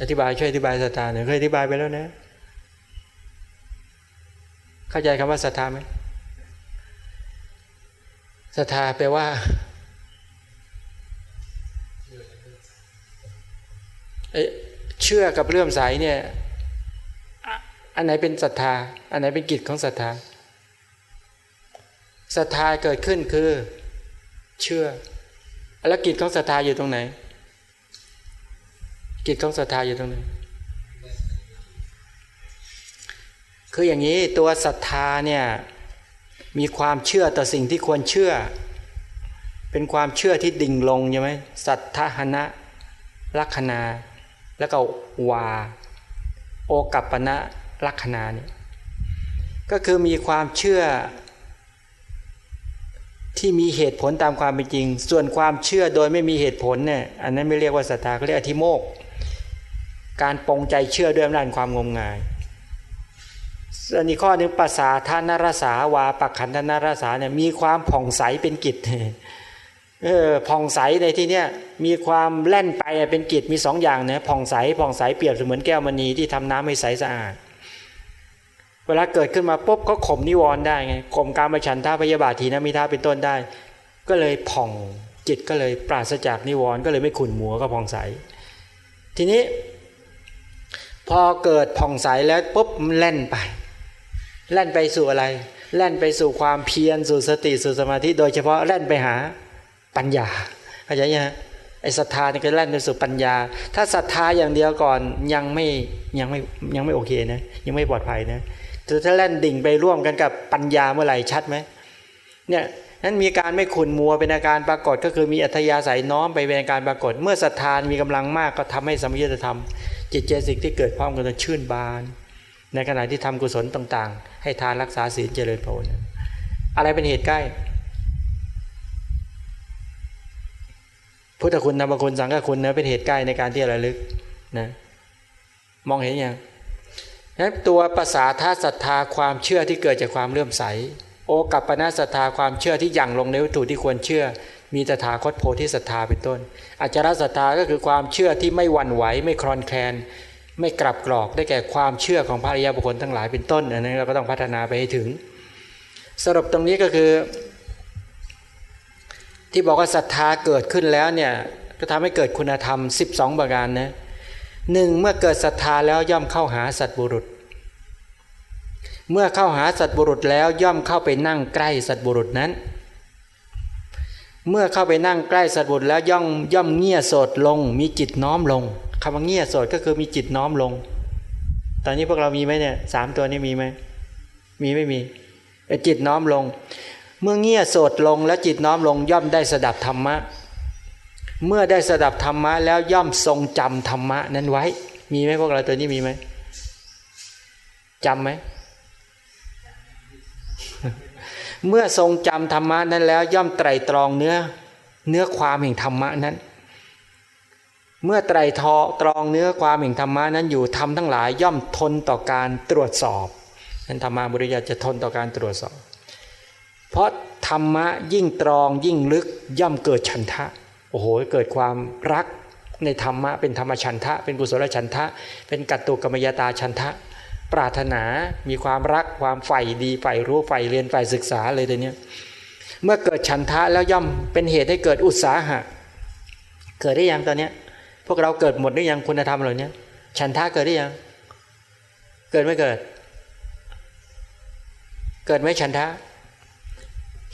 Speaker 1: อธิบายช่วยอธิบายศรัทธาหน่อยเคยอธิบายไปแล้วนะ เข้าใจคำว่าศรัทธาไหมศรัทธาแปลว่าเชื่อกับเลื่อมใสเนี่ย อันไหนเป็นศรัทธา อันไหนเป็นกิจของศรัทธา ศรัทธาเกิดขึ้นคือ เชื่อ แล้วกิจของศรัทธาอยู่ตรงไหน กิจของศรัทธาอยู่ตรงไหนคืออย่างนี้ตัวศรัทธาเนี่ยมีความเชื่อต่อสิ่งที่ควรเชื่อ เป็นความเชื่อที่ดิ่งลงใช่ไหมสัทธหนะลัคนา แล้วก็วา โอกัปปณะลัคนาเนี่ยก็คือมีความเชื่อ ที่มีเหตุผลตามความเป็นจริง ส่วนความเชื่อโดยไม่มีเหตุผลเนี่ยอันนั้นไม่เรียกว่าศรัทธาเขาเรียกอธิโมก การปองใจเชื่อด้วยอำนาจความงมงายอันนี้ข้อนึงภาษาท่านรสาวาปักขันธนรสาเนี่ยมีความผ่องใสเป็นกิจเออผ่องใสในที่เนี้ยมีความแล่นไปเป็นกิจมีสองอย่างนะผ่องใสผ่องใสเปรียบเสมือนแก้วมณีที่ทำน้ำให้ใสสะอาด เวลาเกิดขึ้นมาปุ๊บก็ข่มนิวรณ์ได้ไงข่มการมาฉันท่าพยาบาททีนะมิท่าเป็นต้นได้ ก็เลยผ่องจิตก็เลยปราศจากนิวรณ์ก็เลยไม่ขุ่นมัวก็ผ่องใส ทีนี้ พอเกิดผ่องใสแล้วปุ๊บแล่นไป แล่นไปสู่อะไร แล่นไปสู่ความเพียรสู่สติสู่สมาธิ โดยเฉพาะแล่นไปหาปัญญาเข้าใจยังไอศรัทธานี่ก็แล่นไปสู่ปัญญา ถ้าศรัทธาอย่างเดียวก่อนยังไม่ยังไม่ยังไม่โอเคนะ ยังไม่ปลอดภัยนะแต่ถ้าแล่นดิ่งไปร่วมกันกับปัญญาเมื่อไหร่ชัดไหมเนี่ยนั้นมีการไม่ขุนมัวเป็นอาการปรากฏ ก็คือมีอัธยาศัยน้อมไปเป็นอาการปรากฏ เมื่อศรัทธามีกำลังมากก็ทำให้สมยธธรรม จิตเจสิกที่เกิดพร้อมกันชื่นบาน ในขณะที่ทำกุศลต่างๆ ให้ทานรักษาศีลเจริญภาวนาอะไรเป็นเหตุใกล้ พุทธคุณธรรมคุณสังฆคุณเนะเป็นเหตุใกล้ในการที่ระลึกนะมองเห็นยังนั้นตัวภาษาท่าศรัทธาความเชื่อที่เกิดจากความเลื่อมใส โอกับปณศรัทธาความเชื่อที่ยั่งลงในวัตถุที่ควรเชื่อ มีตถาคตโพธิศรัทธาเป็นต้นอจารศรัทธาก็คือความเชื่อที่ไม่หวั่นไหวไม่คลอนแคลนไม่กลับกรอกได้แก่ความเชื่อของพระอริยบุคคลทั้งหลายเป็นต้นอันนี้เราก็ต้องพัฒนาไปให้ถึง สรุปตรงนี้ก็คือ ที่บอกว่าศรัทธาเกิดขึ้นแล้วเนี่ยก็ทำให้เกิดคุณธรรม 12 ประการนะหนึ่งเมื่อเกิดศรัทธาแล้วย่อมเข้าหาสัตบุรุษ เมื่อเข้าหาสัตบุรุษแล้วย่อมเข้าไปนั่งใกล้สัตบุรุษนั้น เมื่อเข้าไปนั่งใกล้สัตบุตรแล้วย่อมย่อมเงี่ยโสดลง มีจิตน้อมลงคำว่าเงี่ยโสดก็คือมีจิตน้อมลง ตอนนี้พวกเรามีไหมเนี่ยสามตัวนี้มีไหมมีไม่มีจิตน้อมลง เมื่อเงี่ยโสดลงและจิตน้อมลง ย่อมได้สดับธรรมะ เมื่อได้สดับธรรมะแล้วย่อมทรงจำธรรมะนั้นไว้ มีไหมพวกเราตัวนี้มีไหมจำไหม เมื่อทรงจำธรรมะนั้นแล้ว ย่อมไตรตรองเนื้อเนื้อความแห่งธรรมะนั้น เมื่อไตรทอตรองเนื้อความแห่งธรรมะนั้นอยู่ทำทั้งหลายย่อมทนต่อการตรวจสอบนั้นธรรมะบริยาจะทนต่อการตรวจสอบ เพราะธรรมะยิ่งตรองยิ่งลึกย่อมเกิดฉันทะโอ้โหเกิดความรักในธรรมะเป็นธรรมฉันทะ เป็นกุศลฉันทะ เป็นกัตตุกรรมยตาฉันทะ ปรารถนามีความรักความใฝ่ดีใฝ่รู้ใฝ่เรียนใฝ่ศึกษาเลยตัวเนี้ยเมื่อเกิดฉันทะแล้วย่อมเป็นเหตุให้เกิดอุตสาหะ เกิดได้ยังตอนเนี้ย พวกเราเกิดหมดได้ยังคุณธรรมเหล่านี้ฉันทะเกิดได้ยัง เกิดไม่เกิด เกิดไม่ฉันทะ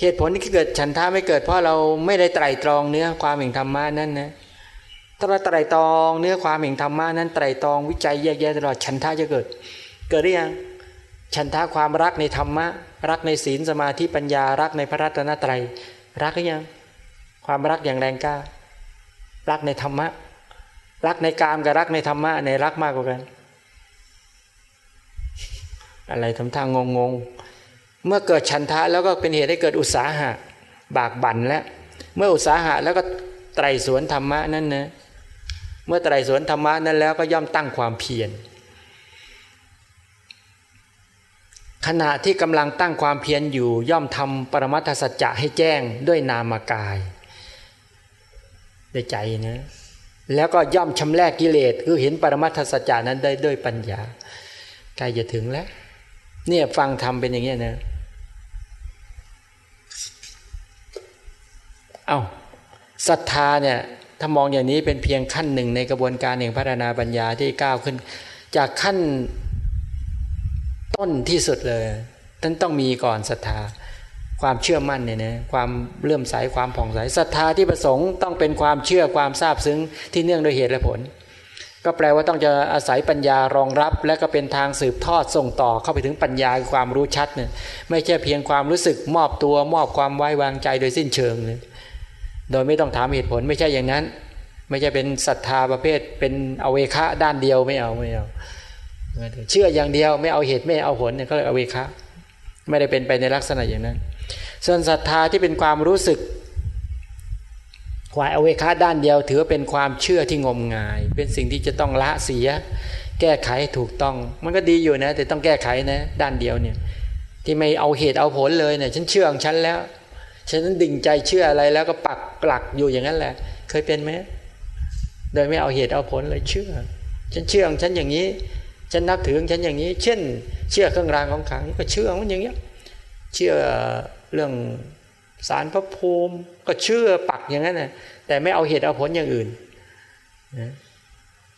Speaker 1: เหตุผลที่เกิดฉันท่าไม่เกิด เพราะเราไม่ได้ไตรตรองเนื้อความแห่งธรรมะนั่นนะถ้าเราไตรตรองเนื้อความแห่งธรรมะนั้นไตรตรองวิจัยแยกแยะตลอดฉันท่าจะเกิด เกิดหรือยังฉันท่าความรักในธรรมะ รักในศีลสมาธิปัญญารักในพระรัตนตรัย รักหรือยัง ความรักอย่างแรงกล้า รักในธรรมะ รักในกามกับรักในธรรมะในรักมากกว่ากัน อะไรทำทางงงๆ เมื่อเกิดฉันทะแล้วก็เป็นเหตุให้เกิดอุตสาหะ บากบั่นแล้ว เมื่ออุตสาหะแล้วก็ไตรสวนธรรมะนั่นนะเมื่อไตรสวนธรรมะนั้นแล้วก็ย่อมตั้งความเพียร ขณะที่กำลังตั้งความเพียรอยู่ย่อมทำปรมัตถสัจจะให้แจ้งด้วยนามกายได้ใจนะแล้วก็ย่อมชำแรกกิเลสคือเห็นปรมัตถสัจจานั้นได้ด้วยปัญญาใกล้จะถึงแล้ว เนี่ยฟังทำเป็นอย่างนี้นะเอา้าศรัทธาเนี่ยถ้ามองอย่างนี้เป็นเพียงขั้นหนึ่งในกระบวนการแห่งพัฒนาปัญญาที่ก้าวขึ้น จากขั้น ต้นที่สุดเลยท่านต้องมีก่อนศรัทธา ความเชื่อมั่นเนี่ยนะความเลื่อมใสความผ่องใสศรัทธาที่ประสงค์ต้องเป็นความเชื่อความทราบซึ้งที่เนื่องโดยเหตุและผล ก็แปลว่าต้องจะอาศัยปัญญารองรับ และก็เป็นทางสืบทอดส่งต่อเข้าไปถึงปัญญาความรู้ชัดเนี่ยไม่ใช่เพียงความรู้สึกมอบตัวมอบความไว้วางใจโดยสิ้นเชิงเลยโดยไม่ต้องถามเหตุผลไม่ใช่อย่างนั้น ไม่ใช่เป็นศรัทธาประเภทเป็นอเวคะด้านเดียวไม่เอาไม่เอา เชื่ออย่างเดียวไม่เอาเหตุไม่เอาผลเนี่ยก็เลยอเวคะไม่ได้เป็นไปในลักษณะอย่างนั้น ส่วนศรัทธาที่เป็นความรู้สึกควายอเวคะด้านเดียว ถือว่าเป็นความเชื่อที่งมงาย เป็นสิ่งที่จะต้องละเสีย แก้ไขถูกต้อง มันก็ดีอยู่นะ แต่ต้องแก้ไขนะด้านเดียวเนี่ยที่ไม่เอาเหตุเอาผลเลยเนี่ยฉันเชื่อของฉันแล้วฉะนั้นดิ่งใจเชื่ออะไรแล้วก็ปักหลักอยู่อย่างนั้นแหละ เคยเป็นไหมโดยไม่เอาเหตุเอาผลเลยเชื่อ ฉันเชื่อของฉันอย่างนี้ ฉันนับถือฉันอย่างนี้ เช่น เชื่อเครื่องรางของขลังก็เชื่อมันอย่างเงี้ยเชื่อเรื่องสารพระภูมิก็เชื่อปักอย่างนั้นนะแต่ไม่เอาเหตุเอาผลอย่างอื่น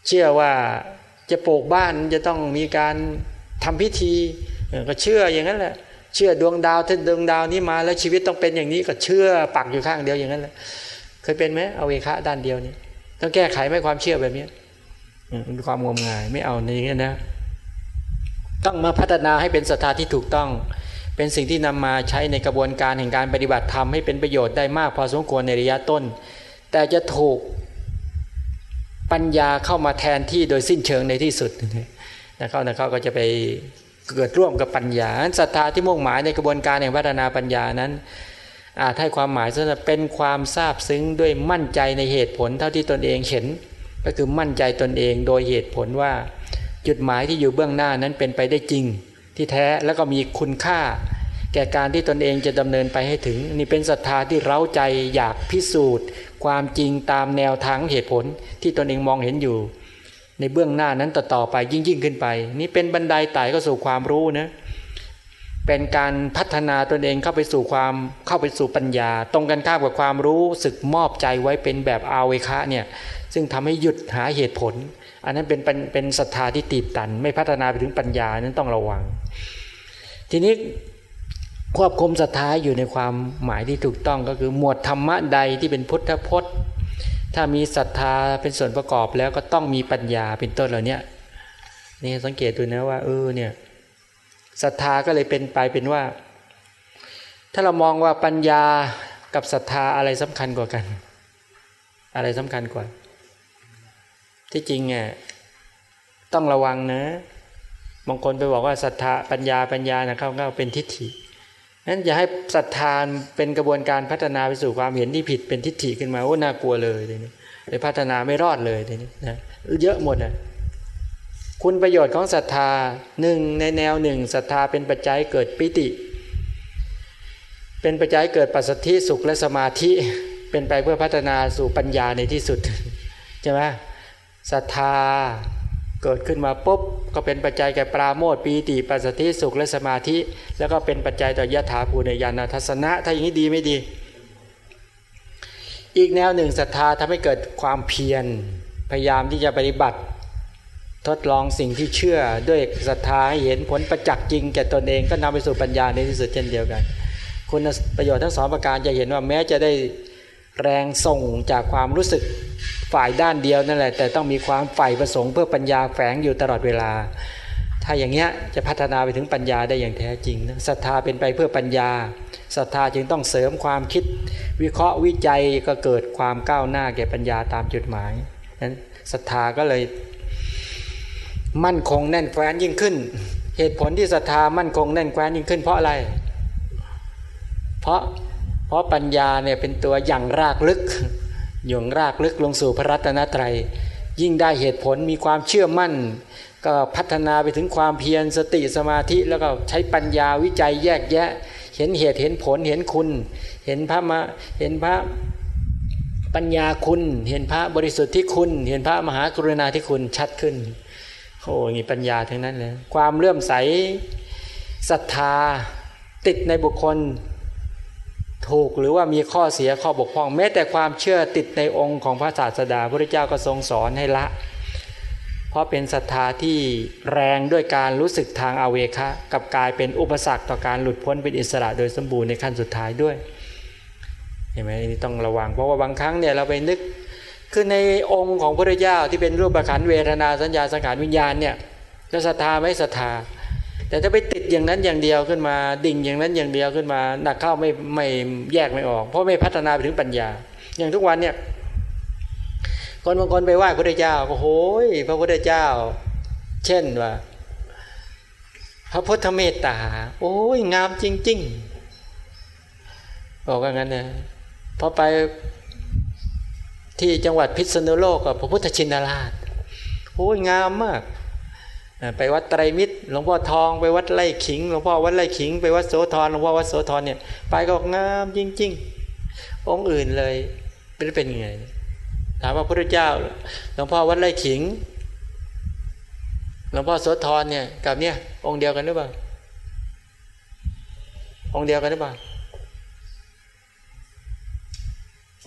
Speaker 1: เชื่อว่าจะปลูกบ้านจะต้องมีการทำพิธีก็เชื่ออย่างนั้นแหละเชื่อดวงดาวถ้าดวงดาวนี้มาแล้วชีวิตต้องเป็นอย่างนี้ก็เชื่อปักอยู่ข้างเดียวอย่างนั้นแหละเคยเป็นไหมเอาเวคะด้านเดียวนี้ต้องแก้ไขไม่ความเชื่อแบบนี้ ความงมงายไม่เอาในนี้นะต้องมาพัฒนาให้เป็นศรัทธาที่ถูกต้อง เป็นสิ่งที่นำมาใช้ในกระบวนการแห่งการปฏิบัติธรรมให้เป็นประโยชน์ได้มากพอสมควรในระยะต้น แต่จะถูกปัญญาเข้ามาแทนที่โดยสิ้นเชิงในที่สุดนะเขานะเขาก็จะไปเกิดร่วมกับปัญญาศรัทธาที่มุ่งหมายในกระบวนการแห่งพัฒนาปัญญานั้นอาจให้ความหมายว่าเป็นความทราบซึ้งด้วยมั่นใจในเหตุผลเท่าที่ตนเองเห็น ก็คือมั่นใจตนเองโดยเหตุผลว่า จุดหมายที่อยู่เบื้องหน้านั้นเป็นไปได้จริง ที่แท้แล้วก็มีคุณค่า แก่การที่ตนเองจะดำเนินไปให้ถึง นี่เป็นศรัทธาที่เร้าใจอยากพิสูจน์ ความจริงตามแนวทางเหตุผลที่ตนเองมองเห็นอยู่ ในเบื้องหน้านั้นต่อต่อไปยิ่งยิ่งขึ้นไป นี่เป็นบันไดไต่ก็สู่ความรู้นะเป็นการพัฒนาตนเองเข้าไปสู่ความเข้าไปสู่ปัญญา ตรงกันข้ามกับความรู้สึกมอบใจไว้เป็นแบบอาเวคะเนี่ย ซึ่งทำให้หยุดหาเหตุผล อันนั้นเป็นเป็นเป็นศรัทธาที่ตีบตัน ไม่พัฒนาไปถึงปัญญานั้นต้องระวัง ทีนี้ควบคุมศรัทธาอยู่ในความหมายที่ถูกต้องก็คือหมวดธรรมะใดที่เป็นพุทธพจน์ ถ้ามีศรัทธาเป็นส่วนประกอบแล้วก็ต้องมีปัญญาเป็นต้นเหล่านี้นี่สังเกตดูนะว่าเออเนี่ยศรัทธาก็เลยเป็นไปเป็นว่า ถ้าเรามองว่าปัญญากับศรัทธาอะไรสำคัญกว่ากัน อะไรสำคัญกว่า ที่จริงเนี่ยต้องระวังนะบางคนไปบอกว่าศรัทธาปัญญาปัญญานะเขาก็เป็นทิฏฐินั้นอย่าให้ศรัทธาเป็นกระบวนการพัฒนาไปสู่ความเห็นที่ผิดเป็นทิฏฐิขึ้นมาโอ้น่ากลัวเลยทีนี้เลยพัฒนาไม่รอดเลยทีนี้นะเยอะหมดนะคุณประโยชน์ของศรัทธาหนึ่งในแนวหนึ่งศรัทธาเป็นปัจจัยเกิดปิติ เป็นปัจจัยเกิดปัสสธิสุขและสมาธิเป็นไปเพื่อพัฒนาสู่ปัญญาในที่สุดใช่ไหม ศรัทธาเกิดขึ้นมาปุ๊บก็เป็นปัจจัยแก่ปราโมทปีติปัสสธิสุขและสมาธิ แล้วก็เป็นปัจจัยต่อยถาภูในยานทัศนะ ถ้าอย่างนี้ดีไม่ดี อีกแนวหนึ่งศรัทธาทำให้เกิดความเพียรพยายามที่จะปฏิบัติ ทดลองสิ่งที่เชื่อด้วยศรัทธาให้เห็นผลประจักษ์จริงแก่ตนเองก็นำไปสู่ปัญญาในที่สุดเช่นเดียวกัน คุณประโยชน์ทั้งสองประการจะเห็นว่าแม้จะได้แรงส่งจากความรู้สึก ฝ่ายด้านเดียวนั่นแหละ แต่ต้องมีความฝ่ายประสงค์เพื่อปัญญาแฝงอยู่ตลอดเวลา ถ้าอย่างเงี้ยจะพัฒนาไปถึงปัญญาได้อย่างแท้จริงนะศรัทธาเป็นไปเพื่อปัญญาศรัทธาจึงต้องเสริมความคิด วิเคราะห์วิจัยก็เกิดความก้าวหน้าแก่ปัญญาตามจุดหมายนั้นศรัทธาก็เลยมั่นคงแน่นแฟ้นยิ่งขึ้น เหตุผลที่ศรัทธามั่นคงแน่นแฟ้นยิ่งขึ้น เพราะอะไร เพราะเพราะปัญญาเนี่ยเป็นตัวอย่างรากลึก อย่งรากลึกลงสู่พระรัตนตรัย ยิ่งได้เหตุผลมีความเชื่อมั่น ก็พัฒนาไปถึงความเพียรสติสมาธิแล้วก็ใช้ปัญญาวิจัยแยกแยะ เห็นเหตุเห็นผลเห็นคุณ เห็นพระมาเห็นพระปัญญาคุณ เห็นพระบริสุทธิ์ที่คุณ เห็นพระมหากรุณาที่คุณชัดขึ้นโอ้ยปัญญาทั้งนั้นเลยความเลื่อมใสศรัทธาติดในบุคคล ถูกหรือว่ามีข้อเสียข้อบกพร่อง แม้แต่ความเชื่อติดในองค์ของพระศาสดาพระเจ้าก็ทรงสอนให้ละ เพราะเป็นศรัทธาที่แรงด้วยการรู้สึกทางอาเวคะกับกลายเป็นอุปสรรคต่อการหลุดพ้นเป็นอิสระโดยสมบูรณ์ในขั้นสุดท้ายด้วยเห็นไหมนี่ต้องระวังเพราะว่าบางครั้งเนี่ยเราไปนึกคือในองค์ของพระเจ้าที่เป็นรูปขันเวทนาสัญญาสังขารวิญญาณเนี่ยจะศรัทธาไม่ศรัทธา แต่ถ้าไปติดอย่างนั้นอย่างเดียวขึ้นมา ดิ่งอย่างนั้นอย่างเดียวขึ้นมา หนักเข้าไม่ไม่แยกไม่ออก เพราะไม่พัฒนาไปถึงปัญญา อย่างทุกวันเนี่ยคนบางคนไปไหว้พระพุทธเจ้าก็โอ้ยพระพุทธเจ้า เช่นว่า พระพุทธเมตตา โอ้ยงามจริง ๆ บอกว่างั้นนะพอไปที่จังหวัดพิษณุโลกกับพระพุทธชินราชโอ้ยงามมาก ไปวัดไตรมิตรหลวงพ่อทองไปวัดไร่ขิงหลวงพ่อวัดไร่ขิงไปวัดโสธรหลวงพ่อวัดโสธรเนี่ยไปก็งามจริงๆ องค์อื่นเลยเป็นเป็นไงถามว่าพระเจ้าหลวงพ่อวัดไร่ขิงหลวงพ่อโสธรเนี่ยกับเนี่ยองค์เดียวกันหรือเปล่าองค์เดียวกันหรือเปล่า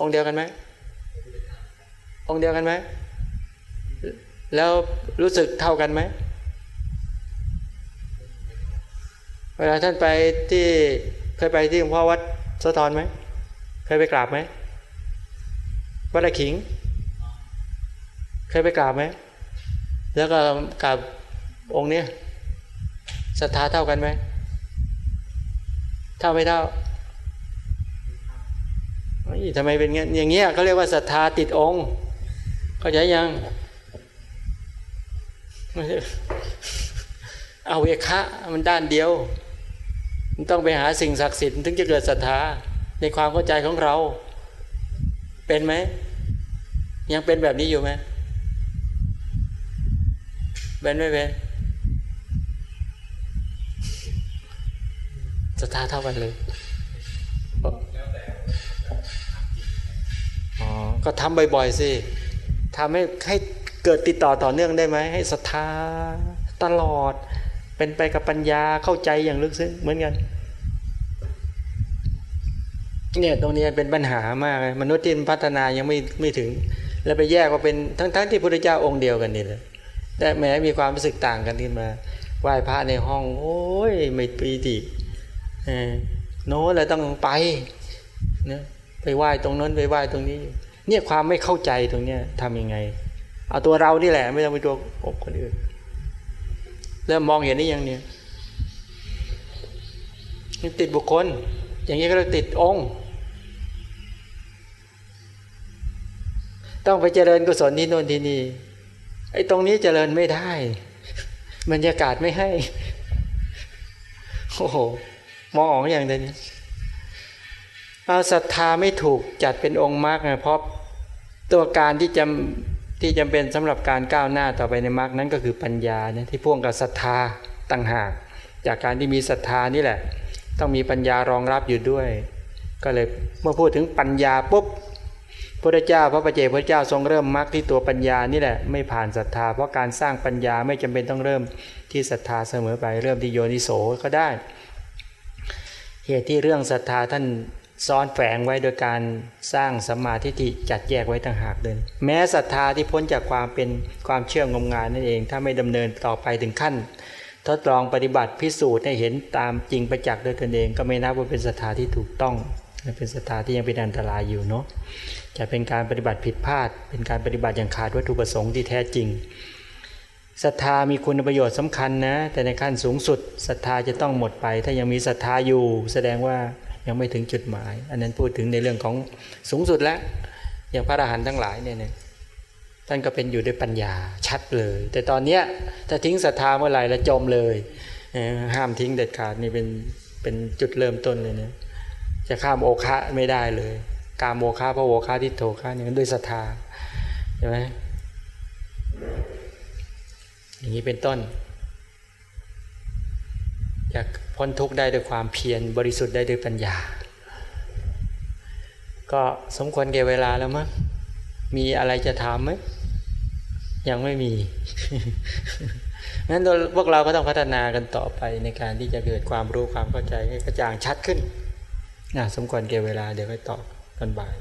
Speaker 1: องค์เดียวกันไหมองค์เดียวกันไหมแล้วรู้สึกเท่ากันไหม เวลาท่านไปที่เคยไปที่หลวงพ่อวัดโสธรไหมเคยไปกราบไหมวัดไร่ขิง เคยไปกราบไหมแล้วก็กราบองค์นี้ศรัทธาเท่ากันไหมเท่าไม่เท่าทำไมเป็นเงี้ยอย่างเงี้ยเขาเรียกว่าศรัทธาติดองค์เข้าใจยังเอาเวคะมันด้านเดียว มันต้องไปหาสิ่งศักดิ์สิทธิ์ถึงจะเกิดศรัทธาในความเข้าใจของเรา เป็นไหม ยังเป็นแบบนี้อยู่ไหมเป็นไม่เป็นศรัทธาเท่ากันเลยอ๋อก็ทำบ่อยๆสิทำให้ให้เกิดติดต่อต่อเนื่องได้ไหมให้ศรัทธาตลอด เป็นไปกับปัญญาเข้าใจอย่างลึกซึ้งเหมือนกันเนี่ยตรงนี้เป็นปัญหามากมนุษย์ที่พัฒนายังไม่ไม่ถึง แล้วไปแยกว่าเป็นทั้งๆทที่พระเจ้าองค์เดียวกันนี่เลยแต่แม้มีความรู้สึกต่างกันขึ้นมาไหว้พระในห้อง โอ้ยไม่ปีติโน้เลยต้องไปนะไปไหว้ตรงนั้นไปไหว้ตรงนี้ เนี่ยความไม่เข้าใจตรงเนี้ยทำยังไง เอาตัวเรานี่แหละ ไม่ต้องไปตัวคนอื่น เริ่มมองเห็นนี่ยังเนี่ยติดบุคคล อย่างนี้ก็เรียกติดองค์ ต้องไปเจริญกุศลที่โน่นที่นี่ไอ้ตรงนี้เจริญไม่ได้บรรยากาศไม่ให้ โอ้โห มองออกอย่างเดียวเอาศรัทธาไม่ถูกจัดเป็นองค์มรรคเพราะตัวการที่จำ ที่จำเป็นสำหรับการก้าวหน้าต่อไปในมรรคนั้นก็คือปัญญาเนี่ยที่พ่วงกับศรัทธาต่างหาก จากการที่มีศรัทธานี่แหละ ต้องมีปัญญารองรับอยู่ด้วย ก็เลยเมื่อพูดถึงปัญญาปุ๊บพระเจ้าพระปเจพระเจ้าทรงเริ่มมรรคที่ตัวปัญญานี่แหละไม่ผ่านศรัทธา เพราะการสร้างปัญญาไม่จำเป็นต้องเริ่มที่ศรัทธาเสมอไปเริ่มที่โยนิโสก็ได้ เหตุที่เรื่องศรัทธาท่าน ซ้อนแฝงไว้โดยการสร้างสัมมาทิฏฐิจัดแยกไว้ต่างหากเดินแม้ศรัทธาที่พ้นจากความเป็นความเชื่องมงายนั่นเอง ถ้าไม่ดำเนินต่อไปถึงขั้น ทดลองปฏิบัติพิสูจน์ให้เห็นตามจริงประจักษ์ด้วยตนเอง ก็ไม่นับว่าเป็นศรัทธาที่ถูกต้องเป็นศรัทธาที่ยังเป็นอันตรายอยู่เนาะจะเป็นการปฏิบัติผิดพลาด เป็นการปฏิบัติอย่างขาดวัตถุประสงค์ที่แท้จริงศรัทธามีคุณประโยชน์สำคัญนะแต่ในขั้นสูงสุดศรัทธาจะต้องหมดไป ถ้ายังมีศรัทธาอยู่ แสดงว่า ยังไม่ถึงจุดหมาย อันนั้นพูดถึงในเรื่องของสูงสุดแล้ว อย่างพระอรหันต์ทั้งหลายเนี่ยท่านก็เป็นอยู่ด้วยปัญญาชัดเลย แต่ตอนเนี้ยถ้าทิ้งศรัทธาเมื่อไหร่แล้วจมเลยห้ามทิ้งเด็ดขาดนี่เป็นเป็นจุดเริ่มต้นเลยเนี่ยจะข้ามโอคะไม่ได้เลย กามโมคะพระโอคะทิโทคะเนี่ยด้วยศรัทธาใช่ไหมอย่างนี้เป็นต้นอยาก พ้นทุกข์ได้ด้วยความเพียรบริสุทธิ์ได้ด้วยปัญญา ก็สมควรเก็บเวลาแล้วมั้งมีอะไรจะถามไหมยังไม่มีงั้นพวกเราก็ต้องพัฒนากันต่อไปในการที่จะเกิดความรู้ความเข้าใจให้กระจ่างชัดขึ้นนะสมควรเก็บเวลาเดี๋ยวไปตอบกันบ่าย